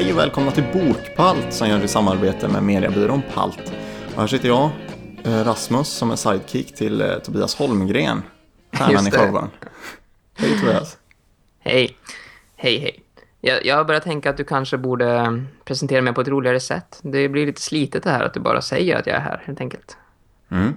Hej och välkomna till Bokpalt som görs i samarbete med mediebyrån Palt. Och här sitter jag, eh, Rasmus, som är sidekick till eh, Tobias Holmgren, stjärnan i showen. Hej Tobias. Hej. Hej, hej. Jag, jag har börjat tänka att du kanske borde presentera mig på ett roligare sätt. Det blir lite slitet det här att du bara säger att jag är här, helt enkelt. Mm.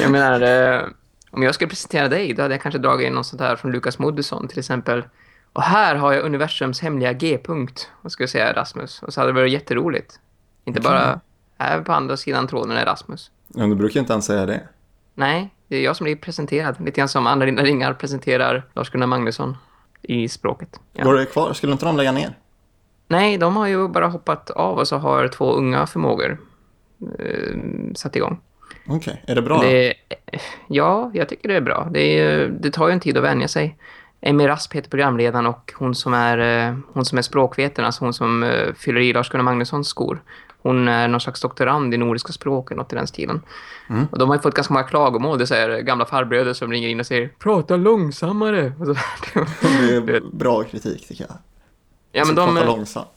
Jag menar, eh, om jag skulle presentera dig, då hade jag kanske dragit in något sånt här från Lukas Moodysson till exempel. Och här har jag universums hemliga G-punkt, vad ska jag säga Rasmus. Och så hade det varit jätteroligt. Inte bara här på andra sidan tråden är Rasmus. Ja, du brukar inte ens säga det. Nej, det är jag som blir presenterad. Lite grann som Anna Linda Ringar presenterar Lars-Gunnar Magnusson i språket. Ja. Går det kvar? Skulle inte de lägga ner? Nej, de har ju bara hoppat av och så har två unga förmågor eh, satt igång. Okej, är det bra? Det, ja, jag tycker det är bra. Det, är, det tar ju en tid att vänja sig. Emmy Rasp heter programledaren och hon som är, eh, hon som är språkvetaren, alltså hon som eh, fyller i Lars-Gunnar Magnussons skor. Hon är någon slags doktorand i nordiska språk eller något i den stilen. Mm. Och de har ju fått ganska många klagomål. Det så här gamla farbröder som ringer in och säger Prata långsammare! Och så. Det är bra kritik tycker jag. ja, men Så de, prata långsamt.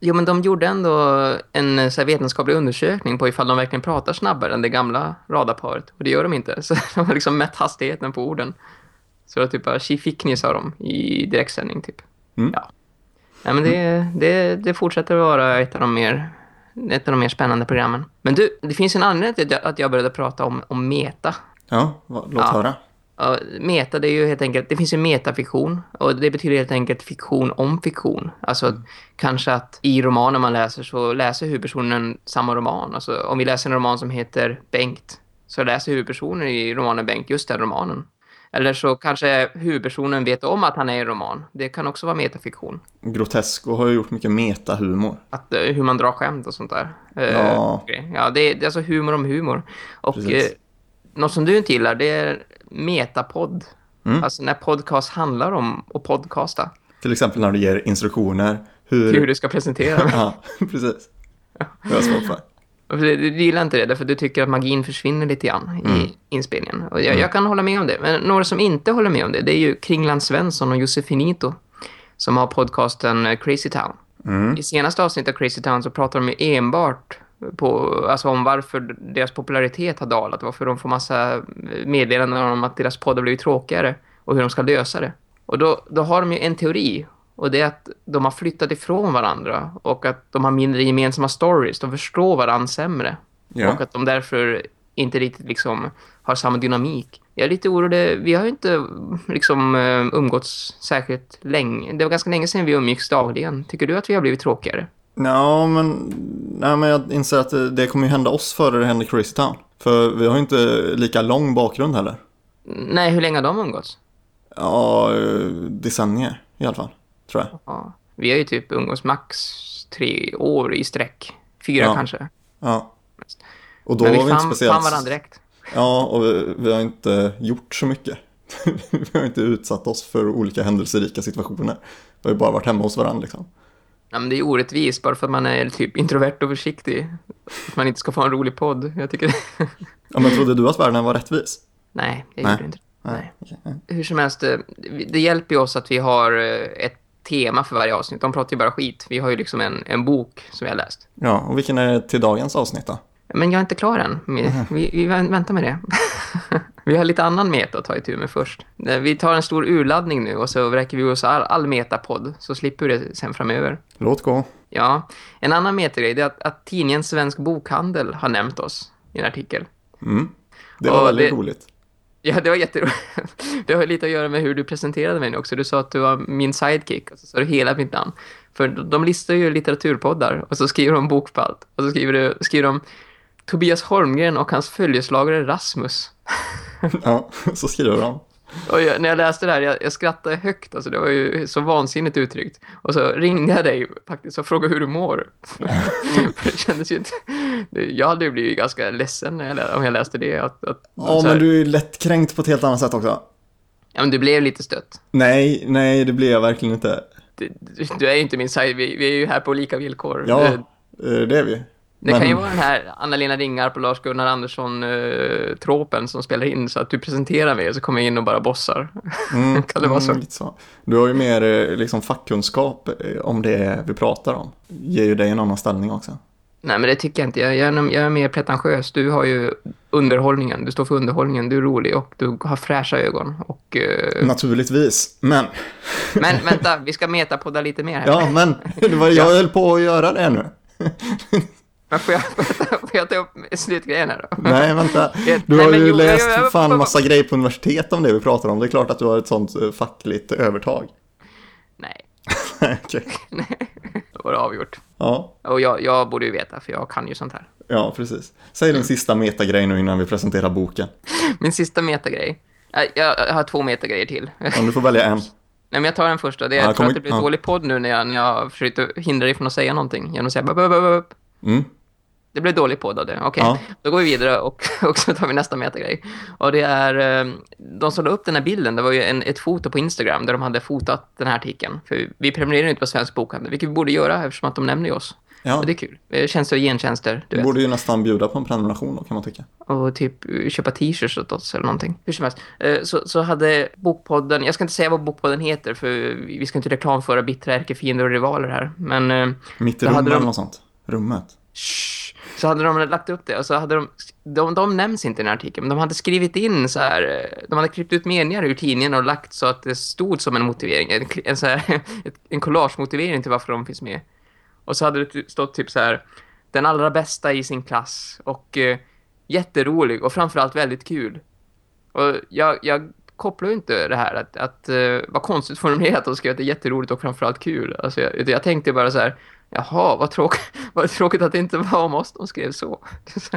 Jo, men de gjorde ändå en eh, så här, vetenskaplig undersökning på ifall de verkligen pratar snabbare än det gamla radarparet. Och det gör de inte. Så de har liksom mätt hastigheten på orden. Så det var typ bara tji sa de i direktsändning typ. Mm. Ja. Nej, men det, det, det fortsätter vara ett av de mer ett av de mer spännande programmen. Men du, det finns en anledning till att jag, började prata om, om meta. Ja, låt Ja. höra. Ja, meta, det är ju helt enkelt, det finns ju metafiktion och det betyder helt enkelt fiktion om fiktion. Alltså Mm. kanske att i romanen man läser så läser huvudpersonen samma roman. Alltså om vi läser en roman som heter Bengt så läser huvudpersonen i romanen Bengt just den romanen. Eller så kanske huvudpersonen vet om att han är i en roman. Det kan också vara metafiktion. Grotesco har ju gjort mycket metahumor. Att, eh, hur man drar skämt och sånt där. Eh, Ja. ja det, är, det är alltså humor om humor. Och eh, något som du inte gillar det är metapodd. Mm. Alltså när podcast handlar om att podcasta. Till exempel när du ger instruktioner. Hur... Hur du ska presentera. Ja, precis. Det jag svårt för. Du, du gillar inte det därför du tycker att magin försvinner lite grann i Mm. inspelningen. Och jag, jag kan hålla med om det. Men några som inte håller med om det, det är ju Kringland Svensson och Josefinito som har podcasten eh, Crazy Town. Mm. I senaste avsnittet av Crazy Town så pratar de ju enbart på, alltså om varför deras popularitet har dalat. Varför de får massa meddelanden om att deras podd har blivit tråkigare och hur de ska lösa det. Och då, då har de ju en teori och det är att de har flyttat ifrån varandra och att de har mindre gemensamma stories. De förstår varandra sämre. Ja. Och att de därför inte riktigt liksom har samma dynamik. Jag är lite orolig. Vi har ju inte liksom eh, umgåtts särskilt länge. Det var ganska länge sedan vi umgicks dagligen. Tycker du att vi har blivit tråkigare? Ja, men, nej, men jag inser att det, det kommer ju hända oss före det händer Crazy Town. För vi har ju inte lika lång bakgrund heller. Nej, hur länge har de umgåtts? Ja, eh, decennier i alla fall, tror jag. Ja. Vi har ju typ umgåtts max tre år i sträck. Fyra Ja. kanske. Ja. Och då Men vi var vi inte speciellt... fann varandra direkt. Ja, och vi, vi har inte gjort så mycket. vi har inte utsatt oss för olika händelserika situationer. Vi har ju bara varit hemma hos varandra liksom. Ja, men det är orättvist bara för att man är typ introvert och försiktig. Att man inte ska få en rolig podd. Jag tycker Ja, men trodde du att världen var rättvis? Nej, jag Nej. gjorde inte. Nej. nej. Hur som helst, eh, det hjälper ju oss att vi har eh, ett tema för varje avsnitt. De pratar ju bara skit. Vi har ju liksom en, en bok som vi har läst. Ja, och vilken är till dagens avsnitt då? Men jag är inte klar än. Vi, vi, vi vä- väntar med det. vi har lite annan meta att ta itu med först. Eh, Vi tar en stor urladdning nu och så vräker vi oss all, all metapodd. Så slipper vi det sen framöver. Låt gå. Ja, en annan metagrej är att, att tidningen Svensk Bokhandel har nämnt oss i en artikel. Mm. Det var Ja, väldigt det- roligt. Ja, det var jätteroligt. Det har lite att göra med hur du presenterade mig nu också. Du sa att du var min sidekick och så sa du hela mitt namn. För de listar ju litteraturpoddar och så skriver de bokspalt. Och så skriver, du, skriver de Tobias Holmgren och hans följeslagare Rasmus. Ja, så skriver de. Jag, när jag läste det här, jag, jag skrattade högt. Alltså, det var ju så vansinnigt uttryckt. Och så ringde jag dig faktiskt och frågade hur du mår. För det kändes ju inte... Jag hade ju blivit ganska ledsen när jag, om jag läste det. Att, att, Ja, men du är lättkränkt på ett helt annat sätt också. ja, men du blev lite stött. Nej, nej, det blir jag verkligen inte. Du, du är ju inte min side, vi, vi är ju här på lika villkor. Ja, Eh, eh, det är vi. Det Men- kan ju vara den här Anna-Lena Ringarp och Lars-Gunnar Andersson-tropen som spelar in så att du presenterar mig och så kommer jag in och bara bossar. Mm, Kan det vara så? mm, så? Du har ju mer eh, liksom, fackkunskap eh, om det vi pratar om. Ger ju dig en annan ställning också. Nej, men det tycker jag inte. Jag, jag, är- jag är mer pretentiös. Du har ju underhållningen. Du står för underhållningen. Du är rolig och du har fräscha ögon. Och, eh, Naturligtvis, men... Men vänta, vi ska metapodda lite mer här. Ja, men det var, jag höll på att göra det nu. Men får jag, får jag ta upp slutgrejen här då? Nej, vänta. Nej, Du har men ju jo, läst jag- jag- fan massa grejer på universitet om det vi pratar om. Det är klart att du har ett sånt eh, fackligt övertag. Nej, Okej. då var det avgjort. Ja, Och jag, jag borde ju veta, för jag kan ju sånt här. ja, precis. Säg din sista metagrej nu innan vi presenterar boken. Min sista metagrej. Jag, jag har två metagrejer till. Om du får välja en. Nej, men jag tar den första. Det är, Ja, jag tror att det blir ja. dålig podd nu när jag, när jag försökte hindra dig från att säga någonting. Genom att säga bup, bup, bup. Mm. Det blev dålig podd av det. Okej, Ja. då går vi vidare och, och så tar vi nästa metagrej. Och det är, eh, de som la upp den här bilden, det var ju en, ett foto på Instagram där de hade fotat den här artikeln. För vi prenumererar inte på Svensk Bokhandel, vilket vi borde göra eftersom att de nämner oss. Ja, Och det är kul. Tjänster och gentjänster, du du borde ju nästan bjuda på en prenumeration då kan man tycka. Och typ eh, köpa t-shirts åt oss eller någonting. Hur som helst. Eh, Så, så hade Bokpodden, jag ska inte säga vad Bokpodden heter för vi ska inte reklamföra bittra ärkefiender och rivaler här. Men eh, Mitt i rummet de- eller något sånt. Rummet. Shh. Så hade de lagt upp det och så hade de, de, de nämns inte i den här artikeln, men de hade skrivit in så här, eh, de hade klippt ut meningar ur tidningen och lagt så att det stod som en motivering, en, en, så här, en collage-motivering till varför de finns med. Och så hade det stått typ så här, den allra bästa i sin klass och eh, jätterolig och framförallt väldigt kul. Och jag, jag kopplar ju inte det här att, att uh, vad konstigt formulerat och skrev att det är jätteroligt och framförallt kul. Alltså jag, jag tänkte bara så här, jaha, vad, tråk, vad tråkigt att det inte var om oss de skrev så.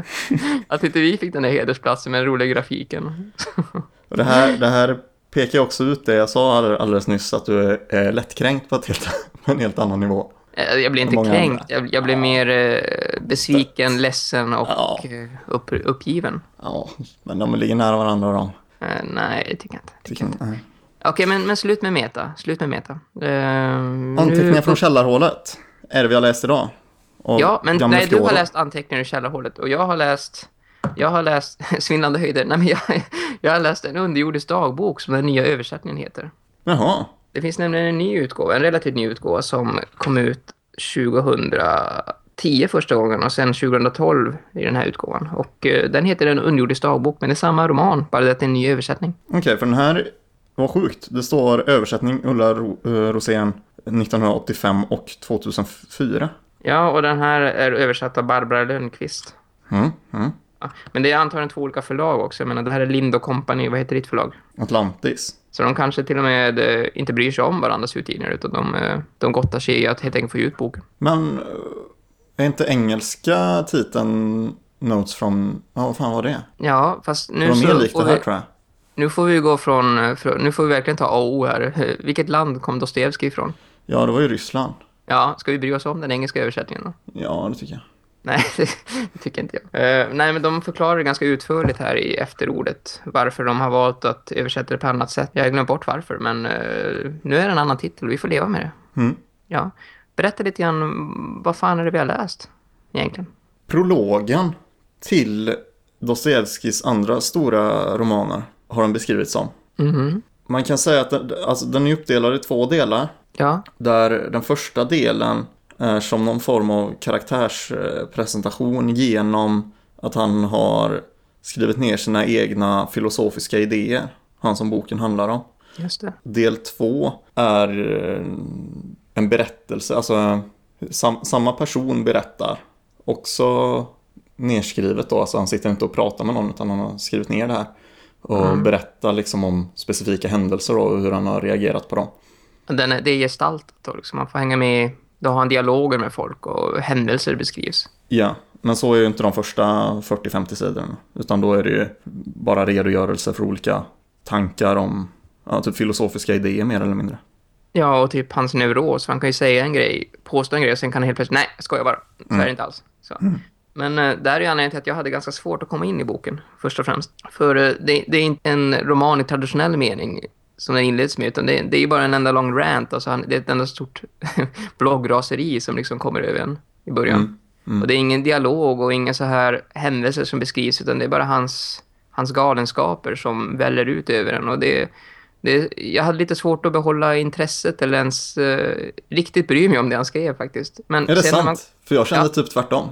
att inte vi fick den där hedersplatsen med den roliga grafiken. Och det, här, det här pekar också ut det jag sa all- alldeles nyss, att du är lättkränkt på, ett helt, på en helt annan nivå. Eh, Jag blev inte kränkt, jag, jag blev mer eh, besviken, ledsen och Ja. eh, upp, uppgiven. Ja, men de ligger nära varandra. Eh, nej, det tycker jag inte. Tycker, nej. Okej, men, men slut med meta. Slut med meta. Eh, Anteckningar nu- från källarhålet är det vi har läst idag. Ja, men nej, du har läst anteckningar i källarhålet och jag har läst jag har läst Svindlande höjder. Nej, men jag, jag har läst en underjordisk dagbok som den nya översättningen heter. Jaha, Det finns nämligen en ny utgåva, en relativt ny utgåva som kom ut 2010 första gången och sen 2012 i den här utgåvan. Och eh, den heter En underjordisk dagbok, men det är samma roman, bara det att det är en ny översättning. okej, för den här var sjukt. Det står översättning Ulla eh, Rosén 1985 och 2004. Ja, och den här är översatt av Barbara Lönnqvist. Mm, mm. Ja, men det är antagligen två olika förlag också. Jag menar, det här är Lind Company, vad heter ditt förlag? Atlantis. Så de kanske till och med eh, inte bryr sig om varandras utgivningar utan de, eh, de gottar sig i att helt enkelt få ut boken. Men är inte engelska titeln Notes from... Ja, vad fan var det? Ja, fast nu mer så likt får det här tror jag. Nu får vi gå från, eh, nu får vi verkligen ta A och O här. Vilket land kom Dostojevskij ifrån? Ja, det var ju Ryssland. Ja, ska vi bry oss om den engelska översättningen då? Ja, det tycker jag. Nej, det, tycker inte jag. Eh, nej, men de förklarar ganska utförligt här i efterordet varför de har valt att översätta det på annat sätt. Jag har glömt bort varför, men eh, nu är det en annan titel och vi får leva med det. Mm. Ja, berätta lite grann, vad fan är det vi har läst egentligen? Prologen till Dostojevskijs andra stora romaner har den beskrivits som. Mhm. Man kan säga att den, alltså, den är uppdelad i två delar. Ja, Där den första delen är som någon form av karaktärspresentation genom att han har skrivit ner sina egna filosofiska idéer. Han som boken handlar om. Del två är eh, en berättelse, alltså sam, samma person berättar. Också nedskrivet då, alltså han sitter inte och pratar med någon utan han har skrivit ner det här. Och berättar liksom om specifika händelser och hur han har reagerat på dem. Den det är gestaltat då, liksom. man får hänga med, då har han dialoger med folk och händelser beskrivs. Ja, men så är ju inte de första 40-50 sidorna. Utan då är det ju bara redogörelser för olika tankar om ja, typ filosofiska idéer mer eller mindre. Ja, och typ hans neuros, han kan ju säga en grej, påstå en grej och sen kan han helt plötsligt, nej, jag skojar bara, så är det inte alls. Så. Men eh, där är ju anledningen till att jag hade ganska svårt att komma in i boken, först och främst. För eh, det, det är inte en roman i traditionell mening som den inleds med, utan det, det är ju bara en enda lång rant, alltså han, det är ett enda stort bloggraseri som liksom kommer över en i början. Mm. Mm. Och det är ingen dialog och inga så här händelser som beskrivs utan det är bara hans, hans galenskaper som väller ut över en. Och det, det, jag hade lite svårt att behålla intresset eller ens eh, riktigt bry mig om det han skrev faktiskt. Men Är det sant? man- För jag kände Ja. typ tvärtom.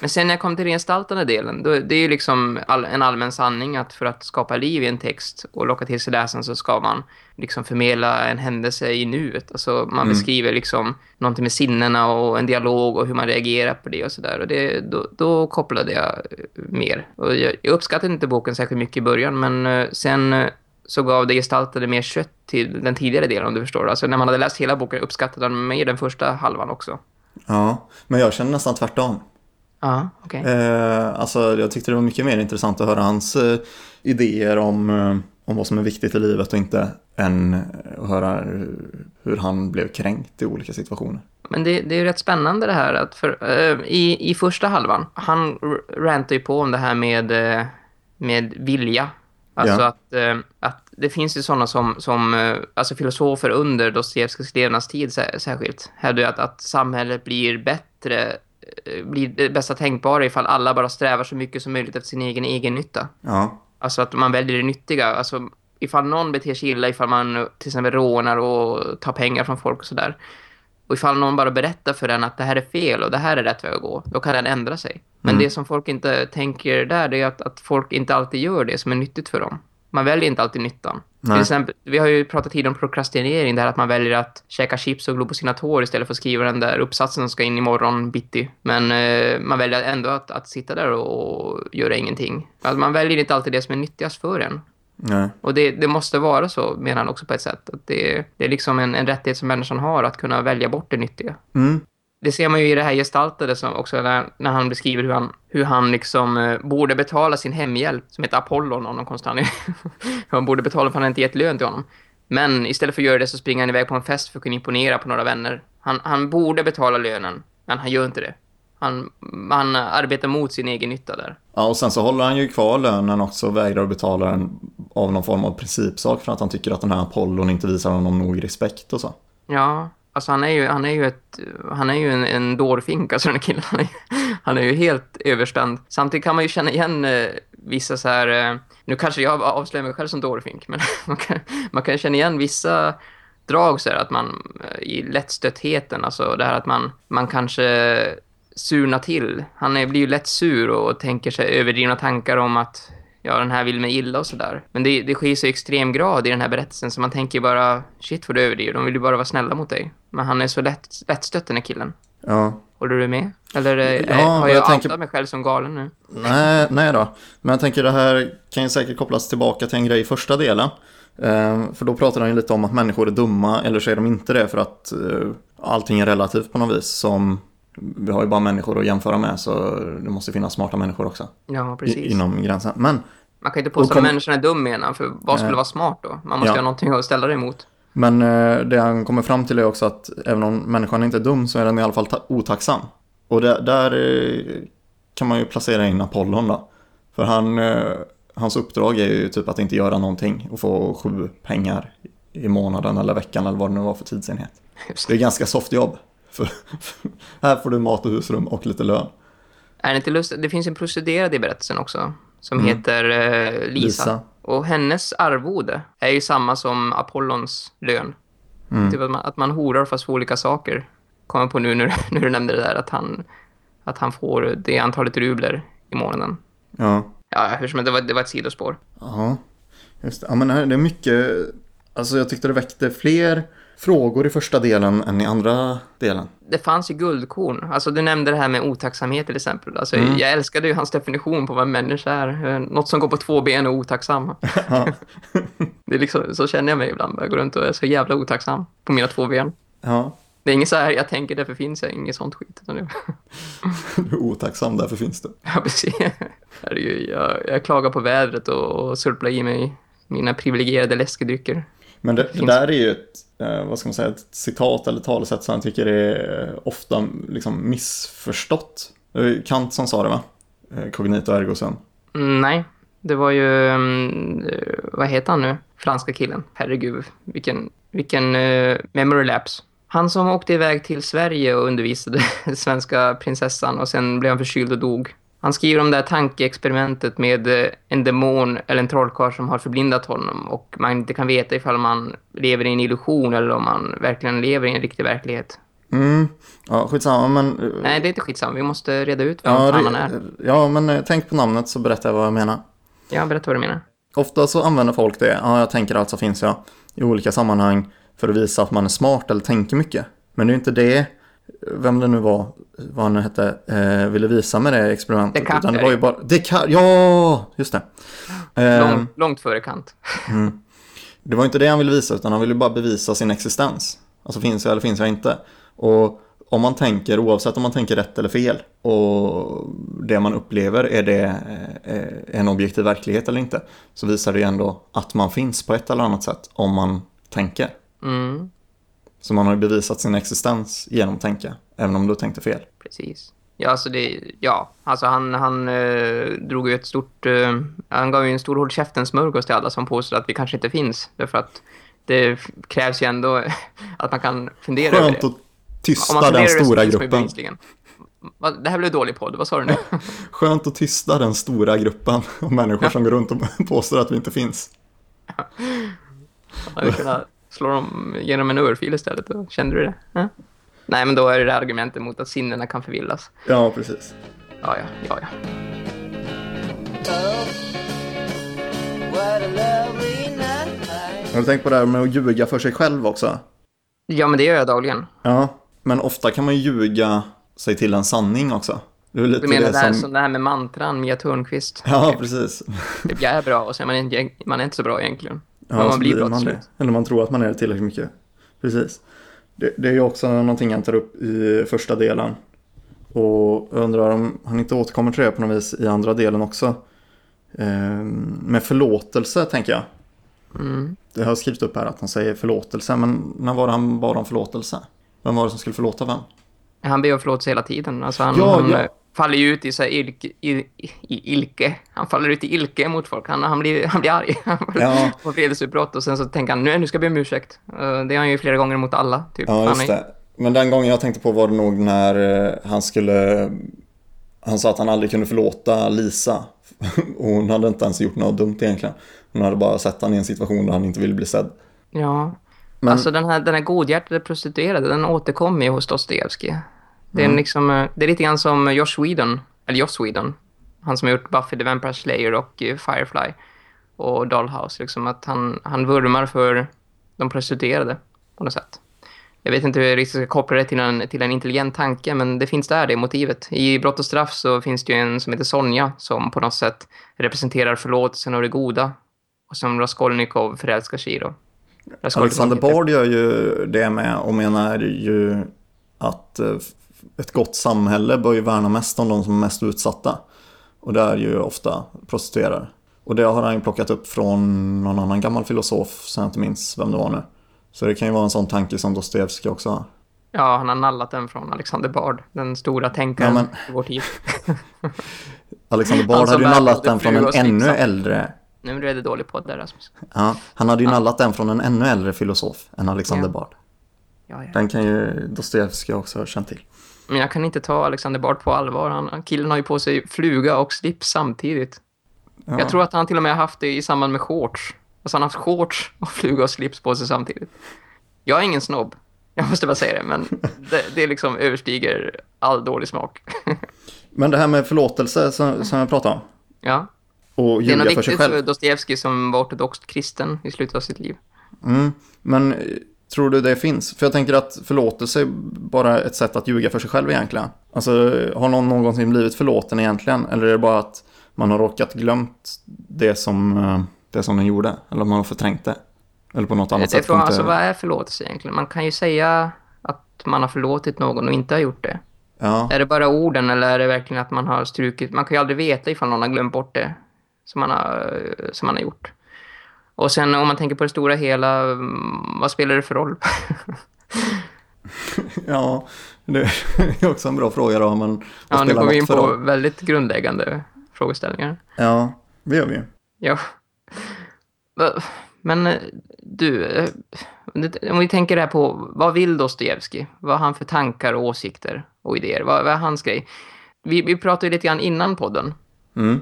Men sen när jag kom till den gestaltande delen, då, det är ju liksom all, en allmän sanning att för att skapa liv i en text och locka till sig läsaren så ska man liksom förmedla en händelse i nuet. Alltså man beskriver liksom någonting med sinnena och en dialog och hur man reagerar på det och sådär. Och det, då, då kopplade jag eh, mer. Och jag, jag uppskattade inte boken särskilt mycket i början men eh, sen eh, så gav det gestaltade mer kött till den tidigare delen om du förstår. Alltså när man hade läst hela boken uppskattade man mer den första halvan också. Ja, men jag känner nästan tvärtom. Ja, okej. Eh, alltså, jag tyckte det var mycket mer intressant att höra hans eh, idéer om, eh, om vad som är viktigt i livet och inte än eh, att höra hur, hur han blev kränkt i olika situationer. Men det, det är ju rätt spännande det här att för, eh, i, i första halvan, han rantar ju på om det här med, eh, med vilja. Alltså Ja. att, eh, att det finns ju sådana som, som eh, alltså filosofer under Dostojevskijs levnadstid sä- särskilt hävdar ju att, att samhället blir bättre, eh, blir det bästa tänkbara ifall alla bara strävar så mycket som möjligt efter sin egen egen nytta. Ja, Alltså att man väljer det nyttiga. Alltså ifall någon beter sig illa, ifall man eh, till exempel rånar och tar pengar från folk och sådär. Och ifall någon bara berättar för den att det här är fel och det här är rätt väg att gå, då kan den ändra sig. Men Mm. det som folk inte tänker där, det är att, att folk inte alltid gör det som är nyttigt för dem. Man väljer inte alltid nyttan. Nej. Till exempel, vi har ju pratat tidigare om prokrastinering, det här att man väljer att käka chips och glo på sina tår istället för att skriva den där uppsatsen som ska in imorgon bitti. Men eh, man väljer ändå att, att sitta där och göra ingenting. Alltså, man väljer inte alltid det som är nyttigast för en. nej. Och det, det måste vara så, menar han också på ett sätt. Att det, det är liksom en, en rättighet som människan har att kunna välja bort det nyttiga. Mm. Det ser man ju i det här gestaltade som också när, när han beskriver hur han, hur han liksom eh, borde betala sin hemhjälp, som heter Apollon av någon konstant. han borde betala för han inte gett lön till honom. Men istället för att göra det så springer han iväg på en fest för att kunna imponera på några vänner. Han, han borde betala lönen, men han gör inte det. Han, han arbetar mot sin egen nytta där. Ja, och sen så håller han ju kvar lönen också och vägrar att betala den av någon form av principsak för att han tycker att den här Apollon inte visar honom nog respekt och så. Ja, alltså han är ju, han är ju, ett, han är ju en, en dårfink, alltså den här killen. Han är, han är ju helt överspänd. Samtidigt kan man ju känna igen eh, vissa så här... Eh, nu kanske jag avslöjar mig själv som dårfink, men man kan, man kan känna igen vissa drag så här att man eh, i lättstöttheten, alltså det här att man, man kanske surnar till. Han är, blir ju lätt sur och tänker sig överdrivna tankar om att ja, den här vill mig illa och sådär. Men det, det sker i så extrem grad i den här berättelsen så man tänker bara, shit vad du överdriver, de vill ju bara vara snälla mot dig. Men han är så lätt, lättstött den här killen. Ja, Håller du med? Eller eh, Ja, har jag jag tänker- mig själv som galen nu? nej, nej då. Men jag tänker det här kan ju säkert kopplas tillbaka till en grej i första delen. Eh, för då pratar han ju lite om att människor är dumma eller så är de inte det för att eh, allting är relativt på något vis. Som vi har ju bara människor att jämföra med så det måste finnas smarta människor också. Ja, precis. I, inom gränsen. Men Man kan inte påstå kom- att människan är dum menar för vad skulle Nej. vara smart då? Man måste Ja. ha någonting att ställa det emot. Men eh, det han kommer fram till är också att även om människan inte är dum så är den i alla fall ta- otacksam. Och det, där eh, kan man ju placera in Apollon då. För han, eh, hans uppdrag är ju typ att inte göra någonting och få sju pengar i månaden eller veckan eller vad det nu var för tidsenhet. Det är ganska soft jobb. För, här får du mat och husrum och lite lön. Är det inte lustigt? Det finns en prostituerad i berättelsen också. Som Mm. heter eh, Lisa. Lisa. Och hennes arvode är ju samma som Apollons lön. Mm. Typ att man, att man horar fast för olika saker. Kommer på nu när, när du nämnde det där. Att han, att han får det antalet rubler i månaden. Ja. Ja, hur som helst, det var, det var ett sidospår. Ja, just det. Ja, men det är mycket... Alltså jag tyckte det väckte fler frågor i första delen än i andra delen. Det fanns ju guldkorn. Alltså du nämnde det här med otacksamhet till exempel. Alltså, Mm. Jag älskade ju hans definition på vad en människa är. Eh, Något som går på två ben och otacksam. Det är liksom, så känner jag mig ibland. Jag går runt och är så jävla otacksam på mina två ben. ja, Det är inget så här, jag tänker därför finns jag, inget sånt skit. Utan det, du är otacksam, därför finns det. ja, precis. Jag, jag klagar på vädret och, och surplar i mig mina privilegierade läskedrycker. Men det, det där är ju ett, eh, vad ska man säga, ett citat eller talesätt som jag tycker är eh, ofta liksom missförstått. Det var Kant som sa det va? Eh, Cognito ergo sum. Mm, nej, det var ju, mm, vad heter han nu? Franska killen. Herregud, vilken, vilken memory lapse. Han som åkte iväg till Sverige och undervisade svenska prinsessan och sen blev han förkyld och dog. Han skriver om det här tankeexperimentet med eh, en demon eller en trollkarl som har förblindat honom och man inte kan veta ifall man lever i en illusion eller om man verkligen lever i en riktig verklighet. Mm. Ja, skitsamma, men... eh, Nej, det är inte skitsamma. Vi måste reda ut vem ja, han är. ja, men eh, tänk på namnet så berättar jag vad jag menar. Ja, berätta vad du menar. Ofta så använder folk det, ja jag tänker alltså finns jag i olika sammanhang för att visa att man är smart eller tänker mycket. Men det är inte det, vem det nu var, vad han nu hette, eh, ville visa med det experimentet. Descartes. Utan det var ju bara, Descartes, ja, just det. Eh, Långt, långt före Kant. det var inte det han ville visa utan han ville bara bevisa sin existens. Alltså finns jag eller finns jag inte. Och om man tänker, oavsett om man tänker rätt eller fel och det man upplever, är det eh, en objektiv verklighet eller inte? Så visar det ju ändå att man finns på ett eller annat sätt om man tänker. Mm, Så man har ju bevisat sin existens genom att tänka, även om du tänkte fel. precis. Ja, alltså det, ja, alltså han, han eh, drog ju ett stort, eh, han gav ju en stor hård käften smörgås till alla som påstår att vi kanske inte finns. Därför att det krävs ju ändå att man kan fundera över Skönt det. att Om man tysta den över det stora gruppen. Det här blev dålig podd, vad sa du nu? Skönt att tysta den stora gruppen av människor som går runt och påstår att vi inte finns. Vi kunnat slå dem genom en örfil istället? Kände du det? Ja? Nej, men då är det det argumentet mot att sinnena kan förvillas. Ja, precis. Ja, ja, ja, ja. Har du tänkt på det här med att ljuga för sig själv också? Ja, men det gör jag dagligen. Ja, men ofta kan man ju ljuga sig till en sanning också. Det är lite Du menar det det här som... som det här med mantran, Mia Törnqvist? Ja, precis. Typ, jag är bra och sen är man inte, man är inte så bra egentligen. Ja, men man blir bra man det. Eller man tror att man är det tillräckligt mycket. Precis. Det, det är ju också någonting han tar upp i första delen. Och jag undrar om han inte återkommer till det på något vis i andra delen också. Ehm, med förlåtelse, tänker jag. Mm. Det har jag skrivit upp här att han säger förlåtelse, men när var det han bad om förlåtelse? Vem var det som skulle förlåta vem? Han ber om förlåtelse hela tiden. Alltså han, Ja, han ja. Faller ju ut i, så här ilke, i, i ilke. Han faller ut i ilke mot folk. Han, han, blir, han blir arg. Han Ja. får vredesutbrott och sen så tänker han nu, nu ska jag be om ursäkt. Eh, det har han ju flera gånger mot alla. Typ. Ja, just det. Men den gången jag tänkte på var det nog när eh, han skulle... Han sa att han aldrig kunde förlåta Lisa. Och hon hade inte ens gjort något dumt egentligen. Hon hade bara sett han i en situation där han inte ville bli sedd. Ja. Men- Alltså den här, den här godhjärtade prostituerade, den återkommer ju hos Dostojevskij. Det är, Mm. liksom, eh, det är lite grann som Josh Whedon, eller Joss Whedon. Han som har gjort Buffy the Vampire Slayer och eh, Firefly och Dollhouse. Liksom att han, han vurmar för de prostituerade på något sätt. Jag vet inte hur jag riktigt ska koppla det till en, till en intelligent tanke, men det finns där, det motivet. I Brott och straff så finns det ju en som heter Sonja som på något sätt representerar förlåtelsen och det goda. Och som Raskolnikov förälskar sig i då. Alexander Bard gör ju det med och menar ju att eh, ett gott samhälle bör ju värna mest om de som är mest utsatta. Och det är ju ofta prostituerade. Och det har han ju plockat upp från någon annan gammal filosof, som jag inte minns vem det var nu. Så det kan ju vara en sån tanke som Dostojevskij också har. Ja, han har nallat den från Alexander Bard, den stora tänkaren Ja, i vår tid. Alexander Bard hade ju nallat den från en ännu äldre nu är det dålig podd där, Rasmus. Ja, han hade ju nallat den från en ännu äldre filosof än Alexander Ja. Bard. Ja, ja. Den kan ju Dostojevskij också ha känt till. Men jag kan inte ta Alexander Bard på allvar. Han, killen har ju på sig fluga och slips samtidigt. Ja. Jag tror att han till och med har haft det i samband med shorts. Alltså han har haft shorts och fluga och slips på sig samtidigt. Jag är ingen snobb. Jag måste bara säga det, men det, det liksom överstiger all dålig smak. Men det här med förlåtelse som, som jag pratade om. ja. Och Det är ljuga för sig viktigt för själv. Dostojevskij som var ortodoxt kristen i slutet av sitt liv. Mm. Men eh, tror du det finns? För jag tänker att förlåtelse är bara ett sätt att ljuga för sig själv egentligen. Alltså, har någon någonsin blivit förlåten egentligen? Eller är det bara att man har råkat glömt det som, eh, det som den gjorde? Eller man har förträngt det? Eller på något annat Det är sätt? frågan, inte- alltså, vad är förlåtelse egentligen? Man kan ju säga att man har förlåtit någon och inte har gjort det. Ja, Är det bara orden eller är det verkligen att man har strukit? Man kan ju aldrig veta ifall någon har glömt bort det som man har, som man har gjort. Och sen om man tänker på det stora hela, mm, vad spelar det för roll? ja, det är också en bra fråga då. Men ja, nu går vi in på roll? väldigt grundläggande frågeställningar. Ja, det gör vi ju. Ja. Men eh, du, eh, det- om vi tänker här på vad vill Dostojevskij? Vad har han för tankar och åsikter och idéer? Vad, vad är hans grej? Vi, vi pratade ju lite grann innan podden Mm.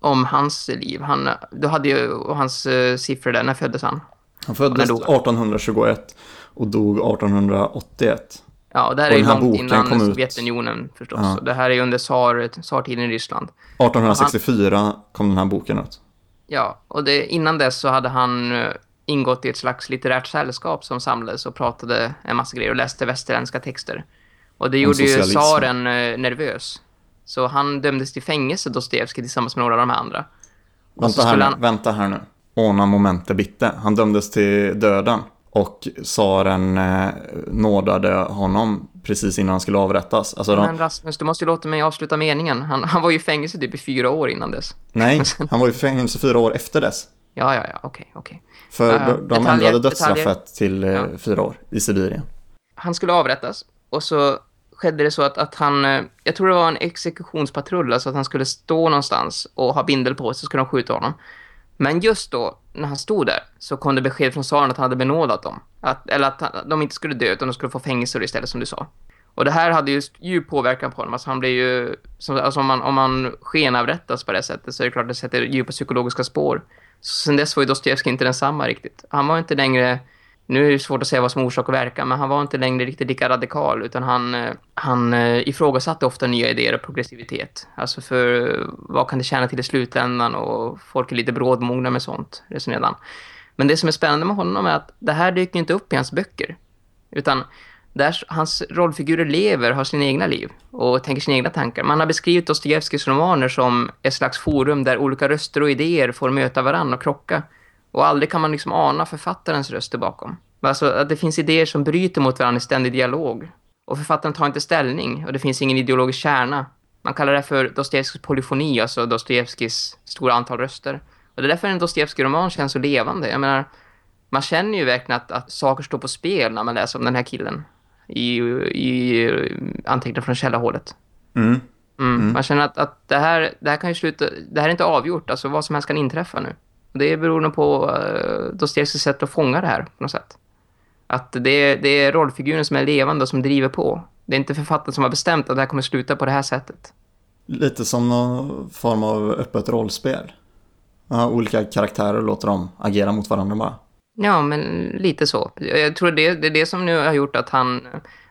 Om hans liv. Han, du hade ju och hans uh, siffror där. När föddes han? Han föddes han? 1821 och dog 1881. Ja, det här Och är ju långt boken innan kom ut- Sovjetunionen förstås. Ja. Och Det här är ju under tsar, tsartiden i Ryssland. 1864 kom den här boken ut. Ja, och det, innan dess så hade han eh, ingått i ett slags litterärt sällskap som samlades och pratade en massa grejer och läste västerländska texter. Och det gjorde ju tsaren eh, nervös. Så han dömdes till fängelse, Dostojevskij, tillsammans med några av de här andra. Vänta här, han- vänta här nu. Ona momente bitte. Han dömdes till döden. Och tsaren eh, nådade honom precis innan han skulle avrättas. Alltså, de, Men Rasmus, du måste låta mig avsluta meningen. Han, han var ju i fängelse typ i fyra år innan dess. nej, han var ju i fängelse fyra år efter dess. Ja, ja, ja, okej, okej. För Ja, ja. de, de ändrade dödsstraffet detaljer. till eh, Ja. fyra år i Sibirien. han skulle avrättas och så skedde det så att, att han, eh, jag tror det var en exekutionspatrull, alltså att han skulle stå någonstans och ha bindel på sig så skulle de skjuta honom. Men just då, när han stod där, så kom det besked från tsaren att han hade benådat dem. Att, eller att han, de inte skulle dö, utan de skulle få fängelser istället, som du sa. Och det här hade ju djup påverkan på honom. Alltså han blev ju, som, alltså om man, om man skenavrättas på det sättet så är det klart att det sätter djupa psykologiska spår. Så sen dess var ju Dostojevskij inte densamma riktigt. Han var inte längre, nu är det svårt att säga vad som är orsak och verkan, men han var inte längre riktigt lika radikal utan han, eh, han eh, ifrågasatte ofta nya idéer och progressivitet. Alltså för eh, vad kan det tjäna till i slutändan och folk är lite brådmogna med sånt, resonerade han. Men det som är spännande med honom är att det här dyker inte upp i hans böcker. Utan där hans rollfigurer lever, har sina egna liv och tänker sina egna tankar. Man har beskrivit Dostojevskijs romaner som ett slags forum där olika röster och idéer får möta varandra och krocka. Och aldrig kan man liksom ana författarens röster bakom. Alltså att det finns idéer som bryter mot varandra i ständig dialog. Och författaren tar inte ställning och det finns ingen ideologisk kärna. Man kallar det för Dostojevskijs polyfoni, alltså Dostojevskijs stora antal röster. Och det är därför en Dostojevskij-roman känns så levande. Jag menar, man känner ju verkligen att, att saker står på spel när man läser om den här killen i, i anteckningar från källarhålet. Mm. Mm. Man känner att, att det, här, det här kan ju sluta, det här är inte avgjort, alltså vad som helst kan inträffa nu. Det beror nog på Dostojevskijs sätt att fånga det här på något sätt. Att det, är- det är rollfiguren som är levande och som driver på. Det är inte författaren som har bestämt att det här kommer sluta på det här sättet. Lite som någon form av öppet rollspel. Ja, olika karaktärer låter dem agera mot varandra bara. Ja, men lite så. Jag tror det, det är det som nu har gjort att han,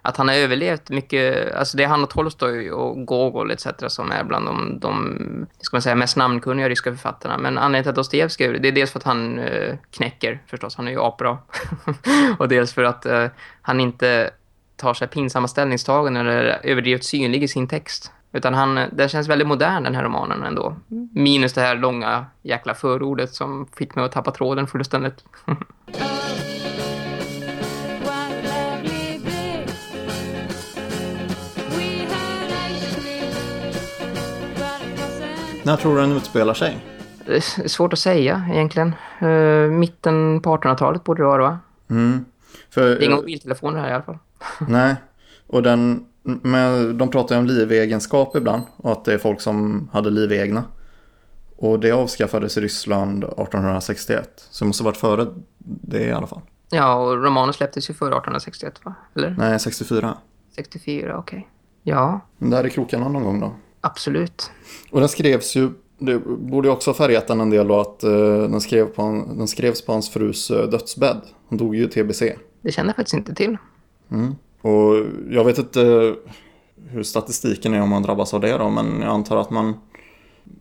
att han har överlevt mycket. Alltså det är han och Tolstoj och Gogol etc. som är bland de, de ska man säga, mest namnkunniga ryska författarna. Men anledningen till att Dostojevskij, det är dels för att han eh, knäcker förstås, han är ju apbra. och dels för att eh, han inte tar sig pinsamma ställningstaganden eller överdrivet synlig i sin text. Utan han, den känns väldigt modern den här romanen ändå. Minus det här långa jäkla förordet som fick mig att tappa tråden fullständigt. När tror du den utspelar sig? Det är svårt att säga egentligen. Uh, mitten på 1800-talet borde det vara va? Mm. För, Det är inga mobiltelefoner här i alla fall. Nej, och den, men de pratar ju om livegenskap ibland och att det är folk som hade livegna. Och det avskaffades i Ryssland 1861, så det måste ha varit före det i alla fall. Ja, och romanen släpptes ju före 1861 va? Eller? Nej, 64. 64, okej. Ja, Men där är krokarna någon gång då. Absolut. Och den skrevs ju, det borde ju också ha färgat den en del då att eh, den, skrev på en, den skrevs på hans frus eh, dödsbädd. Hon dog ju i TBC. Det kände jag faktiskt inte till. Och jag vet inte hur statistiken är om man drabbas av det då, men jag antar att man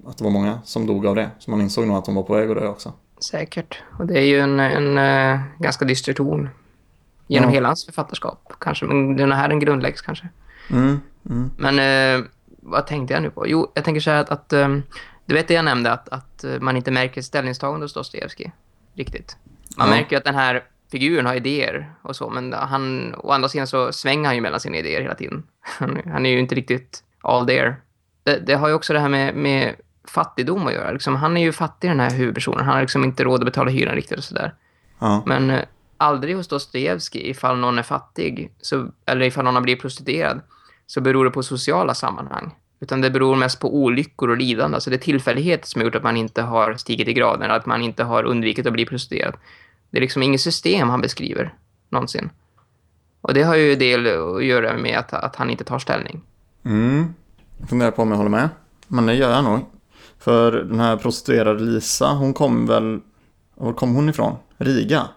att det var många som dog av det. Så man insåg nog att de var på väg att dö också. Säkert. Och det är ju en, en eh, ganska dyster ton. Genom Ja. hela hans författarskap kanske. Men den här den grundläggs kanske. Mm, mm. Men eh, vad tänkte jag nu på? Jo, jag tänker så här att, att eh, du vet det jag nämnde att, att eh, man inte märker ställningstagande hos Dostojevskij riktigt. Man Ja. märker att den här figuren har idéer och så, men han, å andra sidan så svänger han ju mellan sina idéer hela tiden. Han, han är ju inte riktigt all there. Det, det har ju också det här med, med fattigdom att göra. Liksom, han är ju fattig den här huvudpersonen. Han har liksom inte råd att betala hyran riktigt och sådär. Ja. Men eh, aldrig hos Dostojevskij ifall någon är fattig så, eller ifall någon har blivit prostituerad så beror det på sociala sammanhang. Utan det beror mest på olyckor och lidande. Alltså det är tillfällighet som har gjort att man inte har stigit i graden. Att man inte har undvikit att bli prostituerad. Det är liksom inget system han beskriver någonsin. Och det har ju del att göra med att, att han inte tar ställning. Mm. Jag funderar på om jag håller med. Men det gör jag nog. För den här prostituerade Lisa, hon kom väl... Var kom hon ifrån? Riga.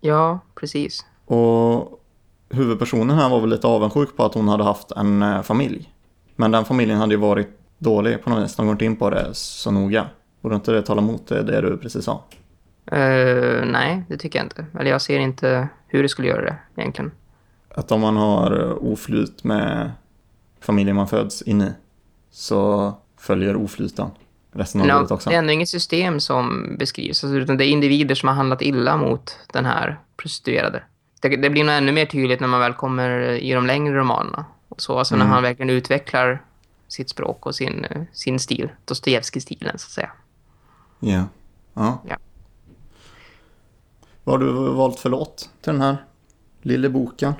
Ja, precis. Och huvudpersonen här var väl lite avundsjuk på att hon hade haft en eh, familj. Men den familjen hade ju varit dålig på något vis. De går inte in på det så noga. Borde inte det tala emot det, det du precis sa? Eh, nej, det tycker jag inte. Eller jag ser inte hur det skulle göra det egentligen. Att om man har oflyt med familjen man föds in i så följer oflytan resten av Men livet också. det är ändå inget system som beskrivs, alltså, utan det är individer som har handlat illa mot den här prostituerade. Det, det blir nog ännu mer tydligt när man väl kommer i de längre romanerna. Och så, alltså Mm. när han verkligen utvecklar sitt språk och sin, eh, sin stil. Dostojevskij-stilen, så att säga. Ja. ja. Ja. Vad har du valt för låt till den här lilla boken?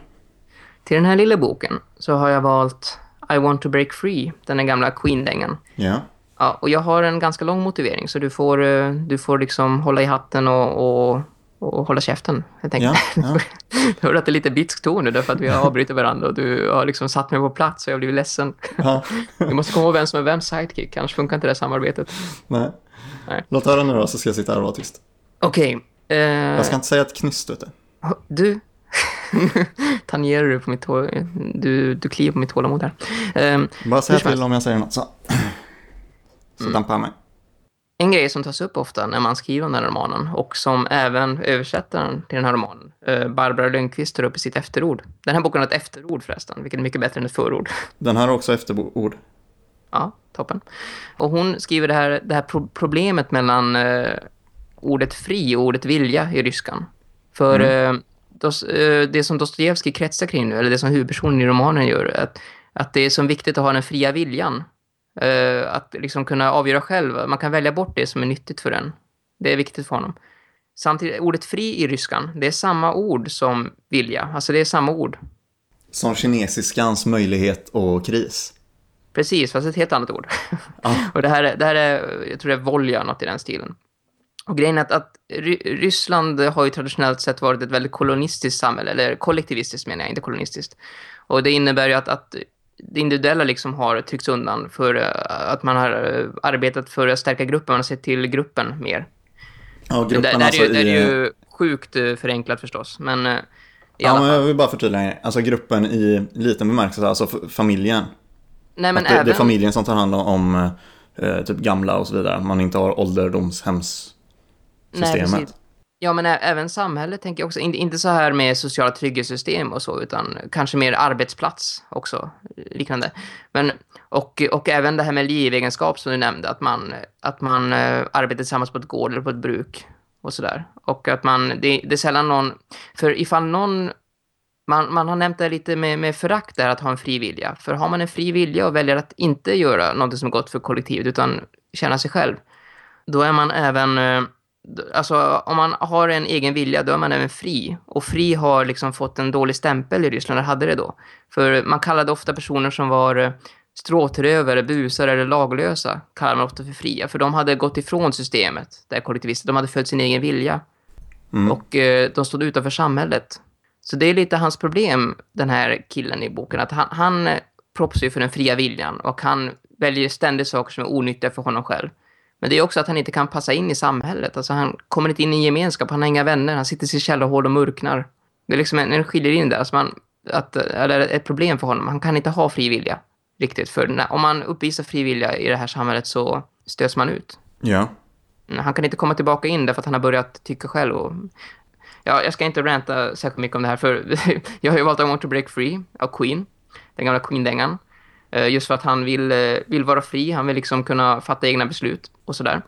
Till den här lilla boken så har jag valt I want to break free, den här gamla Queen-dängan. Ja. Ja, och jag har en ganska lång motivering så du får, eh, du får liksom hålla i hatten och, och, och hålla käften. Jag Ja, ja. Jag hör att det är lite bitsk ton nu därför att vi har avbrutit varandra och du har liksom satt mig på plats och jag blir ledsen. ja. Vi måste komma ihåg vem som är vems sidekick, annars funkar inte det här samarbetet. Nej. Nej. Låt höra nu då så ska jag sitta här och vara tyst. Okej. eh, Jag ska inte säga ett knyst vet du. Du, tangerar du på mitt tål... Du, du kliar på mitt tålamod här. Eh, Bara som till om jag säger något så. Så Mm. jag mig. En grej som tas upp ofta när man skriver den här romanen och som även översättaren till den här romanen, eh, Barbara Lönnqvist, tar upp i sitt efterord. Den här boken har ett efterord förresten, vilket är mycket bättre än ett förord. Den här har också efterord. Ja, toppen. Och hon skriver det här, det här pro problemet mellan eh, ordet fri och ordet vilja i ryskan. För eh, dos, eh, det som Dostojevskij kretsar kring nu, eller det som huvudpersonen i romanen gör, att, att det är så viktigt att ha den fria viljan. Eh, att liksom kunna avgöra själv. Man kan välja bort det som är nyttigt för en. Det är viktigt för honom. Samtidigt, ordet fri i ryskan, det är samma ord som vilja. Alltså det är samma ord. Som kinesiskans möjlighet och kris. Precis, fast ett helt annat ord. Ja. och det här, är, det här är, jag tror det är volja, något i den stilen. Och grejen är att, att Ry- Ryssland har ju traditionellt sett varit ett väldigt kolonistiskt samhälle, eller kollektivistiskt menar jag, inte kolonistiskt. Och det innebär ju att, att det individuella liksom har tryckts undan för eh, att man har eh, arbetat för att stärka gruppen, man har sett till gruppen mer. Ja, gruppen det, det, alltså är ju, det är i... ju sjukt eh, förenklat förstås, men i Ja, alla men jag vill bara förtydliga. Alltså gruppen i liten bemärkelse, alltså familjen. Nej, men det, även... det är familjen som tar hand om eh, typ gamla och så vidare. Man inte har ålderdomshemssystemet. precis. Ja, men även samhället tänker jag också. Inte så här med sociala trygghetssystem och så, utan kanske mer arbetsplats också, liknande. Men, och, och även det här med livegenskap som du nämnde, att man, att man arbetar tillsammans på ett gård eller på ett bruk och sådär. Och att man, det, det är sällan någon, för ifall någon man, man har nämnt det lite med, med förakt där att ha en fri vilja. För har man en fri vilja och väljer att inte göra något som är gott för kollektivet utan känna sig själv, då är man även... Alltså om man har en egen vilja då är man även fri. Och fri har liksom fått en dålig stämpel i Ryssland, eller hade det då. För man kallade ofta personer som var eh, stråtrövare, busare eller laglösa, kallade man ofta för fria. För de hade gått ifrån systemet, där kollektivister, de hade följt sin egen vilja. Mm. Och eh, de stod utanför samhället. Så det är lite hans problem, den här killen i boken. Att han, han eh, propsar ju för den fria viljan och han väljer ständigt saker som är onyttiga för honom själv. Men det är också att han inte kan passa in i samhället. Alltså han kommer inte in i en gemenskap, han har inga vänner, han sitter i sitt källarhål och mörknar. Det är liksom en, en skiljelinje där, alltså man, att, eller ett problem för honom. Han kan inte ha fri vilja riktigt. För när, om man uppvisar fri vilja i det här samhället så stöts man ut. Ja. Han kan inte komma tillbaka in därför att han har börjat tycka själv. Och... Ja, jag ska inte ranta särskilt mycket om det här för jag har ju valt I Want to Break Free av Queen, den gamla Queen-dängan. Eh, Just för att han vill, eh, vill vara fri, han vill liksom kunna fatta egna beslut och sådär.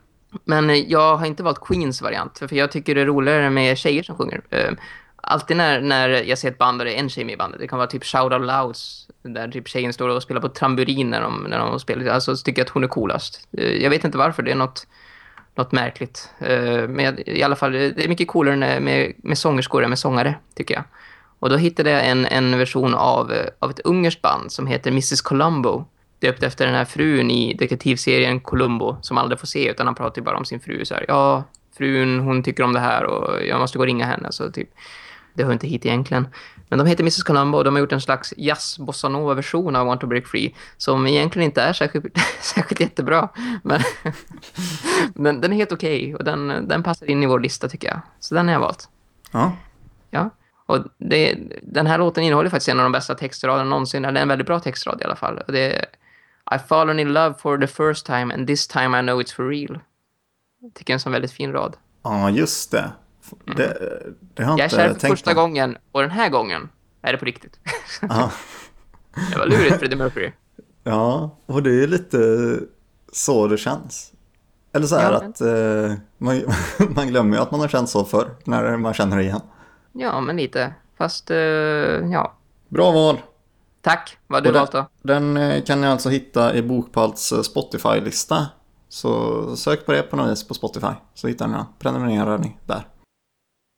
Men eh, jag har inte valt Queens variant, för jag tycker det är roligare med tjejer som sjunger. Eh, alltid när, när jag ser ett band där det är en tjej med i bandet, det kan vara typ Shout Out Louds, där typ tjejen står och spelar på tamburin när de, när de spelar, alltså så tycker jag att hon är coolast. Eh, jag vet inte varför, det är något något märkligt. Men i alla fall, det är mycket coolare med, med sångerskor än med sångare, tycker jag. Och då hittade jag en, en version av, av ett ungerskt band som heter Mrs. Columbo döpt efter den här frun i detektivserien Columbo som aldrig får se utan han pratar ju bara om sin fru så här. Ja, frun hon tycker om det här och jag måste gå och ringa henne så typ. Det hör inte hit egentligen. Men de heter Mrs. Columbo och de har gjort en slags jazz bossa nova version av Want to Break Free som egentligen inte är särskilt, särskilt jättebra. Men, men den är helt okej och den, den passar in i vår lista tycker jag. Så den har jag valt. Ja. Ja. Och det, den här låten innehåller faktiskt en av de bästa textraderna någonsin. Eller en väldigt bra textrad i alla fall. Och det är I fallen in love for the first time and this time I know it's for real. Jag tycker det är en sån väldigt fin rad. Ja, just det. Det, det har jag Jag inte kär för tänkt första på. gången och den här gången är det på riktigt. Det var lurigt Freddie Mercury. Ja, och det är lite så det känns. Eller så här Ja, att eh, man, man glömmer ju att man har känt så förr när man känner det igen. Ja, men lite. Fast, eh, ja. Bra val. Tack. Vad du den, valt då? den eh, kan ni alltså hitta i Bokpalts eh, Spotify-lista. Så sök på det på något vis på Spotify. Så hittar ni den. Prenumererar ni där.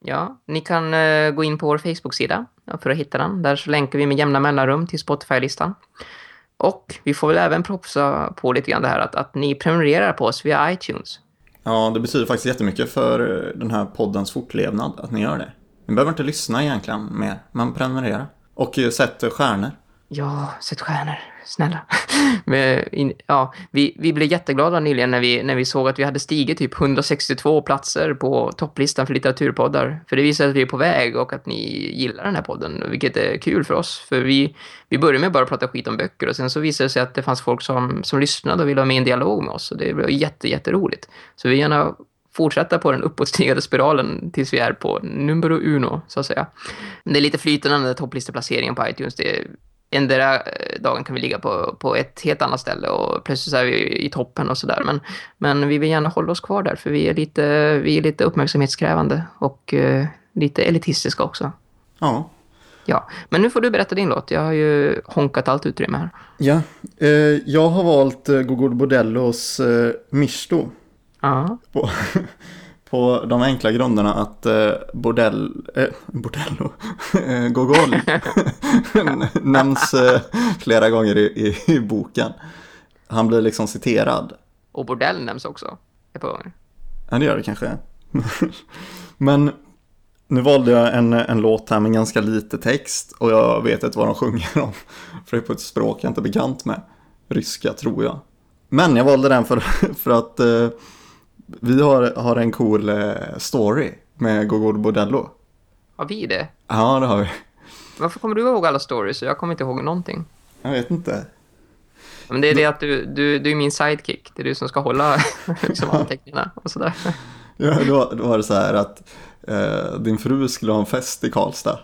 Ja, ni kan eh, gå in på vår Facebook-sida för att hitta den. Där så länkar vi med jämna mellanrum till Spotify-listan. Och vi får väl även propsa på lite grann det här att, att ni prenumererar på oss via iTunes. Ja, det betyder faktiskt jättemycket för den här poddens fortlevnad att ni gör det. Ni behöver inte lyssna egentligen mer, men prenumerera. Och sätt stjärnor. Ja, sätt stjärnor. Snälla. Men, in, ja, vi, vi blev jätteglada nyligen när vi, när vi såg att vi hade stigit typ 162 platser på topplistan för litteraturpoddar. För det visar att vi är på väg och att ni gillar den här podden, vilket är kul för oss. För vi, vi började med bara att prata skit om böcker och sen så visade det sig att det fanns folk som, som lyssnade och ville ha med en dialog med oss. Och det var jätte, jätteroligt. Så vi vill gärna fortsätta på den uppåtstigande spiralen tills vi är på numero uno, så att säga. Men det är lite flytande den där topplisteplaceringen på iTunes. Det är ändra eh, dagen kan vi ligga på, på ett helt annat ställe och plötsligt så är vi i toppen och sådär. Men, men vi vill gärna hålla oss kvar där för vi är lite, vi är lite uppmärksamhetskrävande och eh, lite elitistiska också. Ja. Ja, men nu får du berätta din låt. Jag har ju honkat allt utrymme här. Ja, eh, jag har valt eh, Gogol Bordellos eh, Mishto. Ja, På, på de enkla grunderna att eh, bordell, eh, bordello, eh, Gogol nämns eh, flera gånger i, i, i boken. Han blir liksom citerad. och bordell nämns också. Ett par gånger. Ja, det gör det kanske. Men nu valde jag en, en låt här med ganska lite text och jag vet inte vad de sjunger om. För det är på ett språk jag inte är bekant med. Ryska tror jag. Men jag valde den för, för att eh, vi har, har en cool eh, story med Gogol Bordello. Har vi det? Ja, det har vi. Varför kommer du ihåg alla stories? Jag kommer inte ihåg någonting. Jag vet inte. Men det är det att du, du, du är min sidekick. Det är du som ska hålla liksom, anteckningarna och sådär. Ja, då, då var det så här att eh, din fru skulle ha en fest i Karlstad.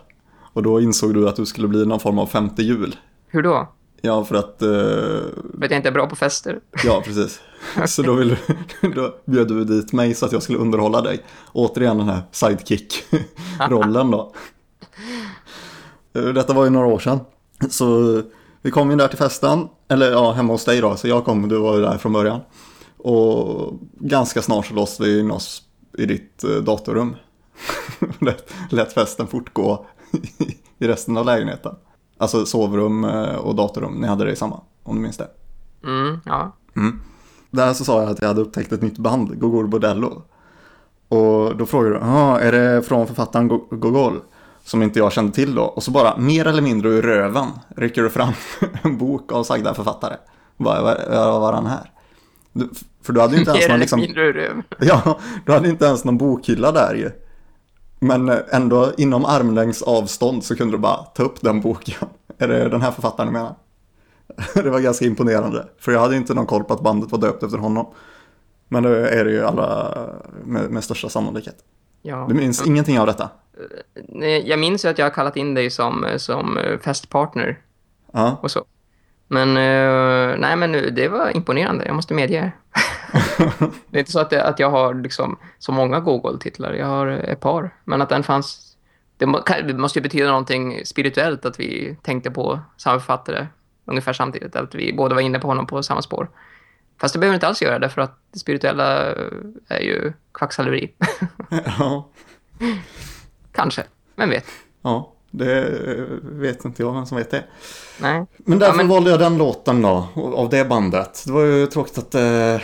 Och då insåg du att du skulle bli någon form av femte jul. Hur då? Ja, för att... Eh, För att jag inte är bra på fester? ja, precis. Så då, vill, du- då bjöd du dit mig så att jag skulle underhålla dig. Återigen den här sidekick-rollen då. Detta var ju några år sedan. Så vi kom ju där till festen. Eller ja, hemma hos dig då. Så jag kom, du var ju där från början. Och ganska snart så låste vi in oss i ditt eh, datorrum. Lät- Lät festen fortgå i resten av lägenheten. Alltså sovrum eh, och datorrum, ni hade det i samma, om du minns det. Mm, ja. Där så sa jag att jag hade upptäckt ett nytt band, Gogol Bordello. Och då frågade du, ja, är det från författaren Go- Gogol? Som inte jag kände till då. Och så bara, mer eller mindre ur röven, rycker du fram en bok av sagda författare. Bara, vad, var han här? Du, för du hade ju inte ens någon liksom... Ja, du hade inte ens någon bokhylla där ju. Men eh, ändå inom armlängds avstånd så kunde du bara ta upp den boken. Är det den här författaren du menar? Det var ganska imponerande. För jag hade inte någon koll på att bandet var döpt efter honom. Men det är det ju alla med, med största sannolikhet. Ja. Du minns ingenting av detta? Jag minns ju att jag har kallat in dig som, som eh, festpartner Ja, och så. Men, eh, nej men det var imponerande, jag måste medge. det är inte så att, det, att jag har liksom så många Google-titlar, jag har ett par. Men att den fanns, det, må, det måste ju betyda någonting spirituellt att vi tänkte på samma författare ungefär samtidigt. Att vi båda var inne på honom på samma spår. Fast det behöver inte alls göra det för att det spirituella eh, är ju kvacksalveri. ja, Kanske, vem vet. ja. Det vet inte jag vem som vet det. Nej. Men därför men- valde jag den låten då, av det bandet. Det var ju tråkigt att, eh,